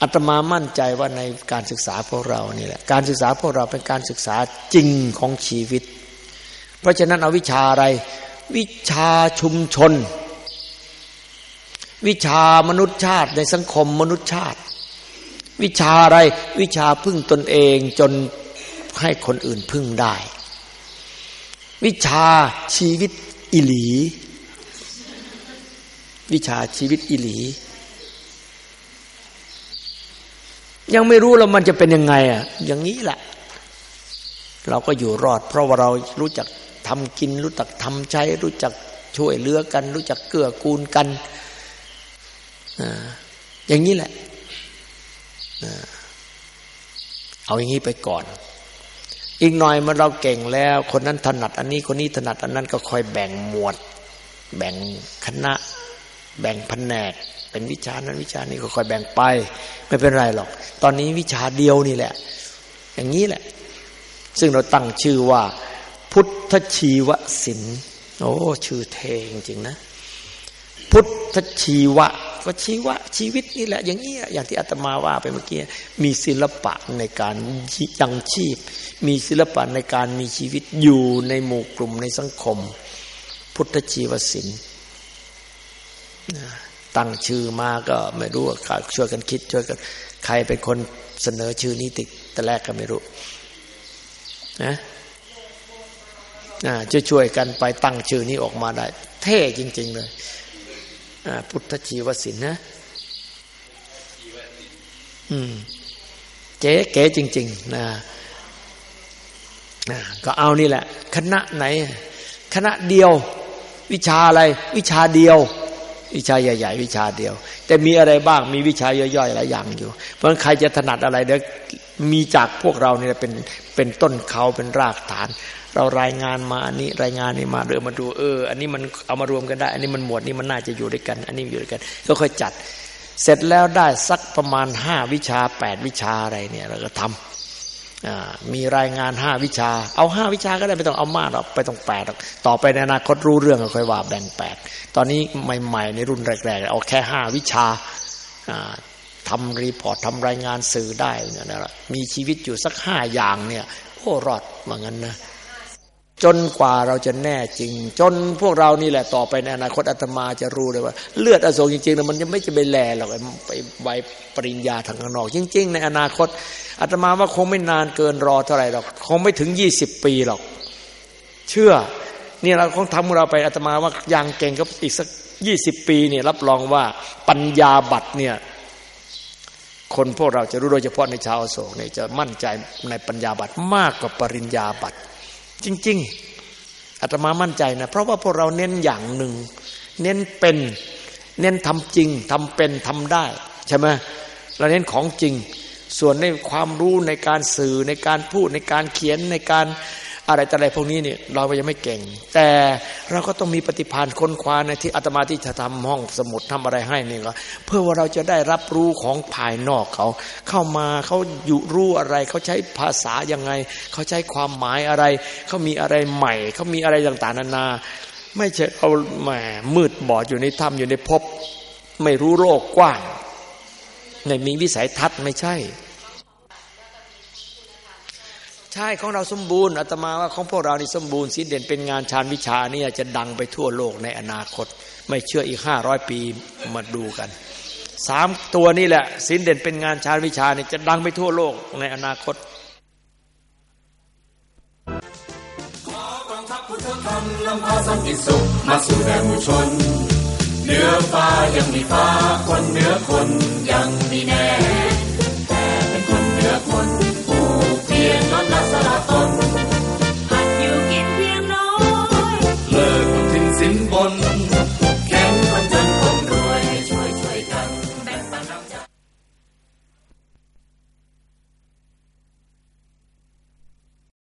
อาตมามั่นใจว่าในการศึกษาพวกเรานี่แหละการศึกษาพวกเราเป็นการศึกษาจริงของชีวิต เพราะฉะนั้นเอาวิชาอะไร วิชาชุมชน วิชามนุษยชาติในสังคมมนุษยชาติ วิชาอะไรวิชาพึ่งตนเองจนให้คนอื่นพึ่งได้ วิชาชีวิตอิหลี วิชาชีวิตอิหลี ยังไม่รู้แล้วมันจะเป็นยังไงอะ อย่างนี้แหละ เราก็อยู่รอด เพราะว่าเรารู้จักทำกิน รู้จักทำใช้ รู้จักช่วยเหลือกัน รู้จักเกื้อกูลกันอย่างนี้แหละเอาอย่างนี้ไปก่อน อีกหน่อยมันเราเก่งแล้ว คนนั้นถนัด อันนี้คนนี้ถนัด อันนั้นก็คอยแบ่งหมวด แบ่งคณะ แบ่งแผนก เป็นวิชานั้นวิชานี้ก็ค่อยแบ่งไป ไม่เป็นไรหรอก ตอนนี้วิชาเดียวนี่แหละ อย่างนี้แหละ ซึ่งเราตั้งชื่อว่า พุทธชีวศิลป์โอ้ชื่อเทจริงๆนะ พุทธชีวะ ก็ชีวะ ชีวิตนี่แหละ อย่างนี้อย่างที่อาตมาว่าไปเมื่อกี้มีศิลปะในการยังชีพ มีศิลปะในการมีชีวิตอยู่ในหมู่กลุ่มในสังคม พุทธชีวศิลป์ ตั้งชื่อมาก็ไม่รู้ว่าช่วยกันคิดช่วยกัน ใครเป็นคนเสนอชื่อนี้ติดแต่แรกก็ไม่รู้นะจะช่วยกันไปตั้งชื่อนี้ออกมาได้ เท่จริง ๆ เลยพุทธชีวศิลป์นะ อืมเก๋เก๋จริง ๆ นะก็เอานี่แหละ คณะไหน คณะเดียว วิชาอะไร วิชาเดียว วิชาใหญ่ๆ วิชาเดียว แต่มีอะไรบ้างมีวิชาย่อยๆหลายอย่างอยู่ เพราะใครจะถนัดอะไรเดี๋ยวมีจากพวกเราเนี่ยเป็นเป็นต้นเขาเป็นรากฐาน เรารายงานมาอันนี้รายงานนี้มาเดินมาดูเออ อันนี้มันเอามารวมกันได้ อันนี้มันหมวดนี้มันน่าจะอยู่ด้วยกัน อันนี้อยู่ด้วยกันก็ค่อยจัด เสร็จแล้วได้สักประมาณห้าวิชาแปดวิชาอะไรเนี่ยเราก็ทำ มีรายงานห้าวิชา เอาห้าวิชาก็ได้ไม่ต้องเอามากหรอกไปต้องแปดต่อไปในอนาคตรู้เรื่องก็ค่อยว่าแบ่งแปดตอนนี้ใหม่ๆ ในรุ่นแรกๆ เอาแค่ห้าวิชาทำรีพอร์ตทำรายงานสื่อได้เนี่ยนะมีชีวิตอยู่สักห้าอย่างเนี่ยโอ้รอดว่างั้นนะ จนกว่าเราจะแน่จริง จนพวกเรานี่แหละต่อไปในอนาคตอาตมาจะรู้เลยว่า เลือดอโศกจริงๆนะมันยังไม่จะไปแลหรอกไปใบปริญญาทางข้างนอก จริง ๆ ในอนาคตอาตมาว่าคงไม่นานเกินรอเท่าไหร่หรอกคงไม่ถึงยี่สิบปีหรอก เชื่อนี่เราคงทำของเราไปอาตมาว่าอย่างเก่งก็อีกสักยี่สิบปีเนี่ยรับรองว่าปัญญาบัตรเนี่ยคนพวกเราจะรู้โดยเฉพาะในชาวโศกเนี่ยจะมั่นใจในปัญญาบัตรมากกว่าปริญญาบัตร จริง ๆอาตมามั่นใจนะ เพราะว่าพวกเราเน้นอย่างหนึ่ง เน้นเป็น เน้นทำจริงทำเป็นทำได้ใช่ไหมเราเน้นของจริง ส่วนในความรู้ในการสื่อในการพูดในการเขียนในการ อะไรแต่อะไรพวกนี้เนี่ยเรายังไม่เก่ง แต่เราก็ต้องมีปฏิภาณค้นคว้าในที่อาตมาที่จะทำห้องสมุดทำอะไรให้นี่ก็เพื่อว่าเราจะได้รับรู้ของภายนอกเขา เข้ามาเขาอยู่รู้อะไร เขาใช้ภาษายังไง เขาใช้ความหมายอะไร เขามีอะไรใหม่ เขามีอะไรต่างๆนานา ไม่ใช่เอาแหมมืดบอดอยู่ในถ้ำอยู่ในภพไม่รู้โลกกว้างในมีวิสัยทัศน์ไม่ใช่ ใช่ของเราสมบูรณ์อาตมาว่าของพวกเรานี่สมบูรณ์สินเด่นเป็นงานชาญวิชานี่จะดังไปทั่วโลกในอนาคต ไม่เชื่ออีกห้าร้อยปีมาดูกันสามตัวนี่แหละสินเด่นเป็นงานชาญวิชานี่จะดังไปทั่วโลกในอนาคตนำพาสันติสุขมาสู่แด่หมู่ชน เนือฟ้ายังมีฟ้าคนเนือคนยังมีแน่ Plaza Latón.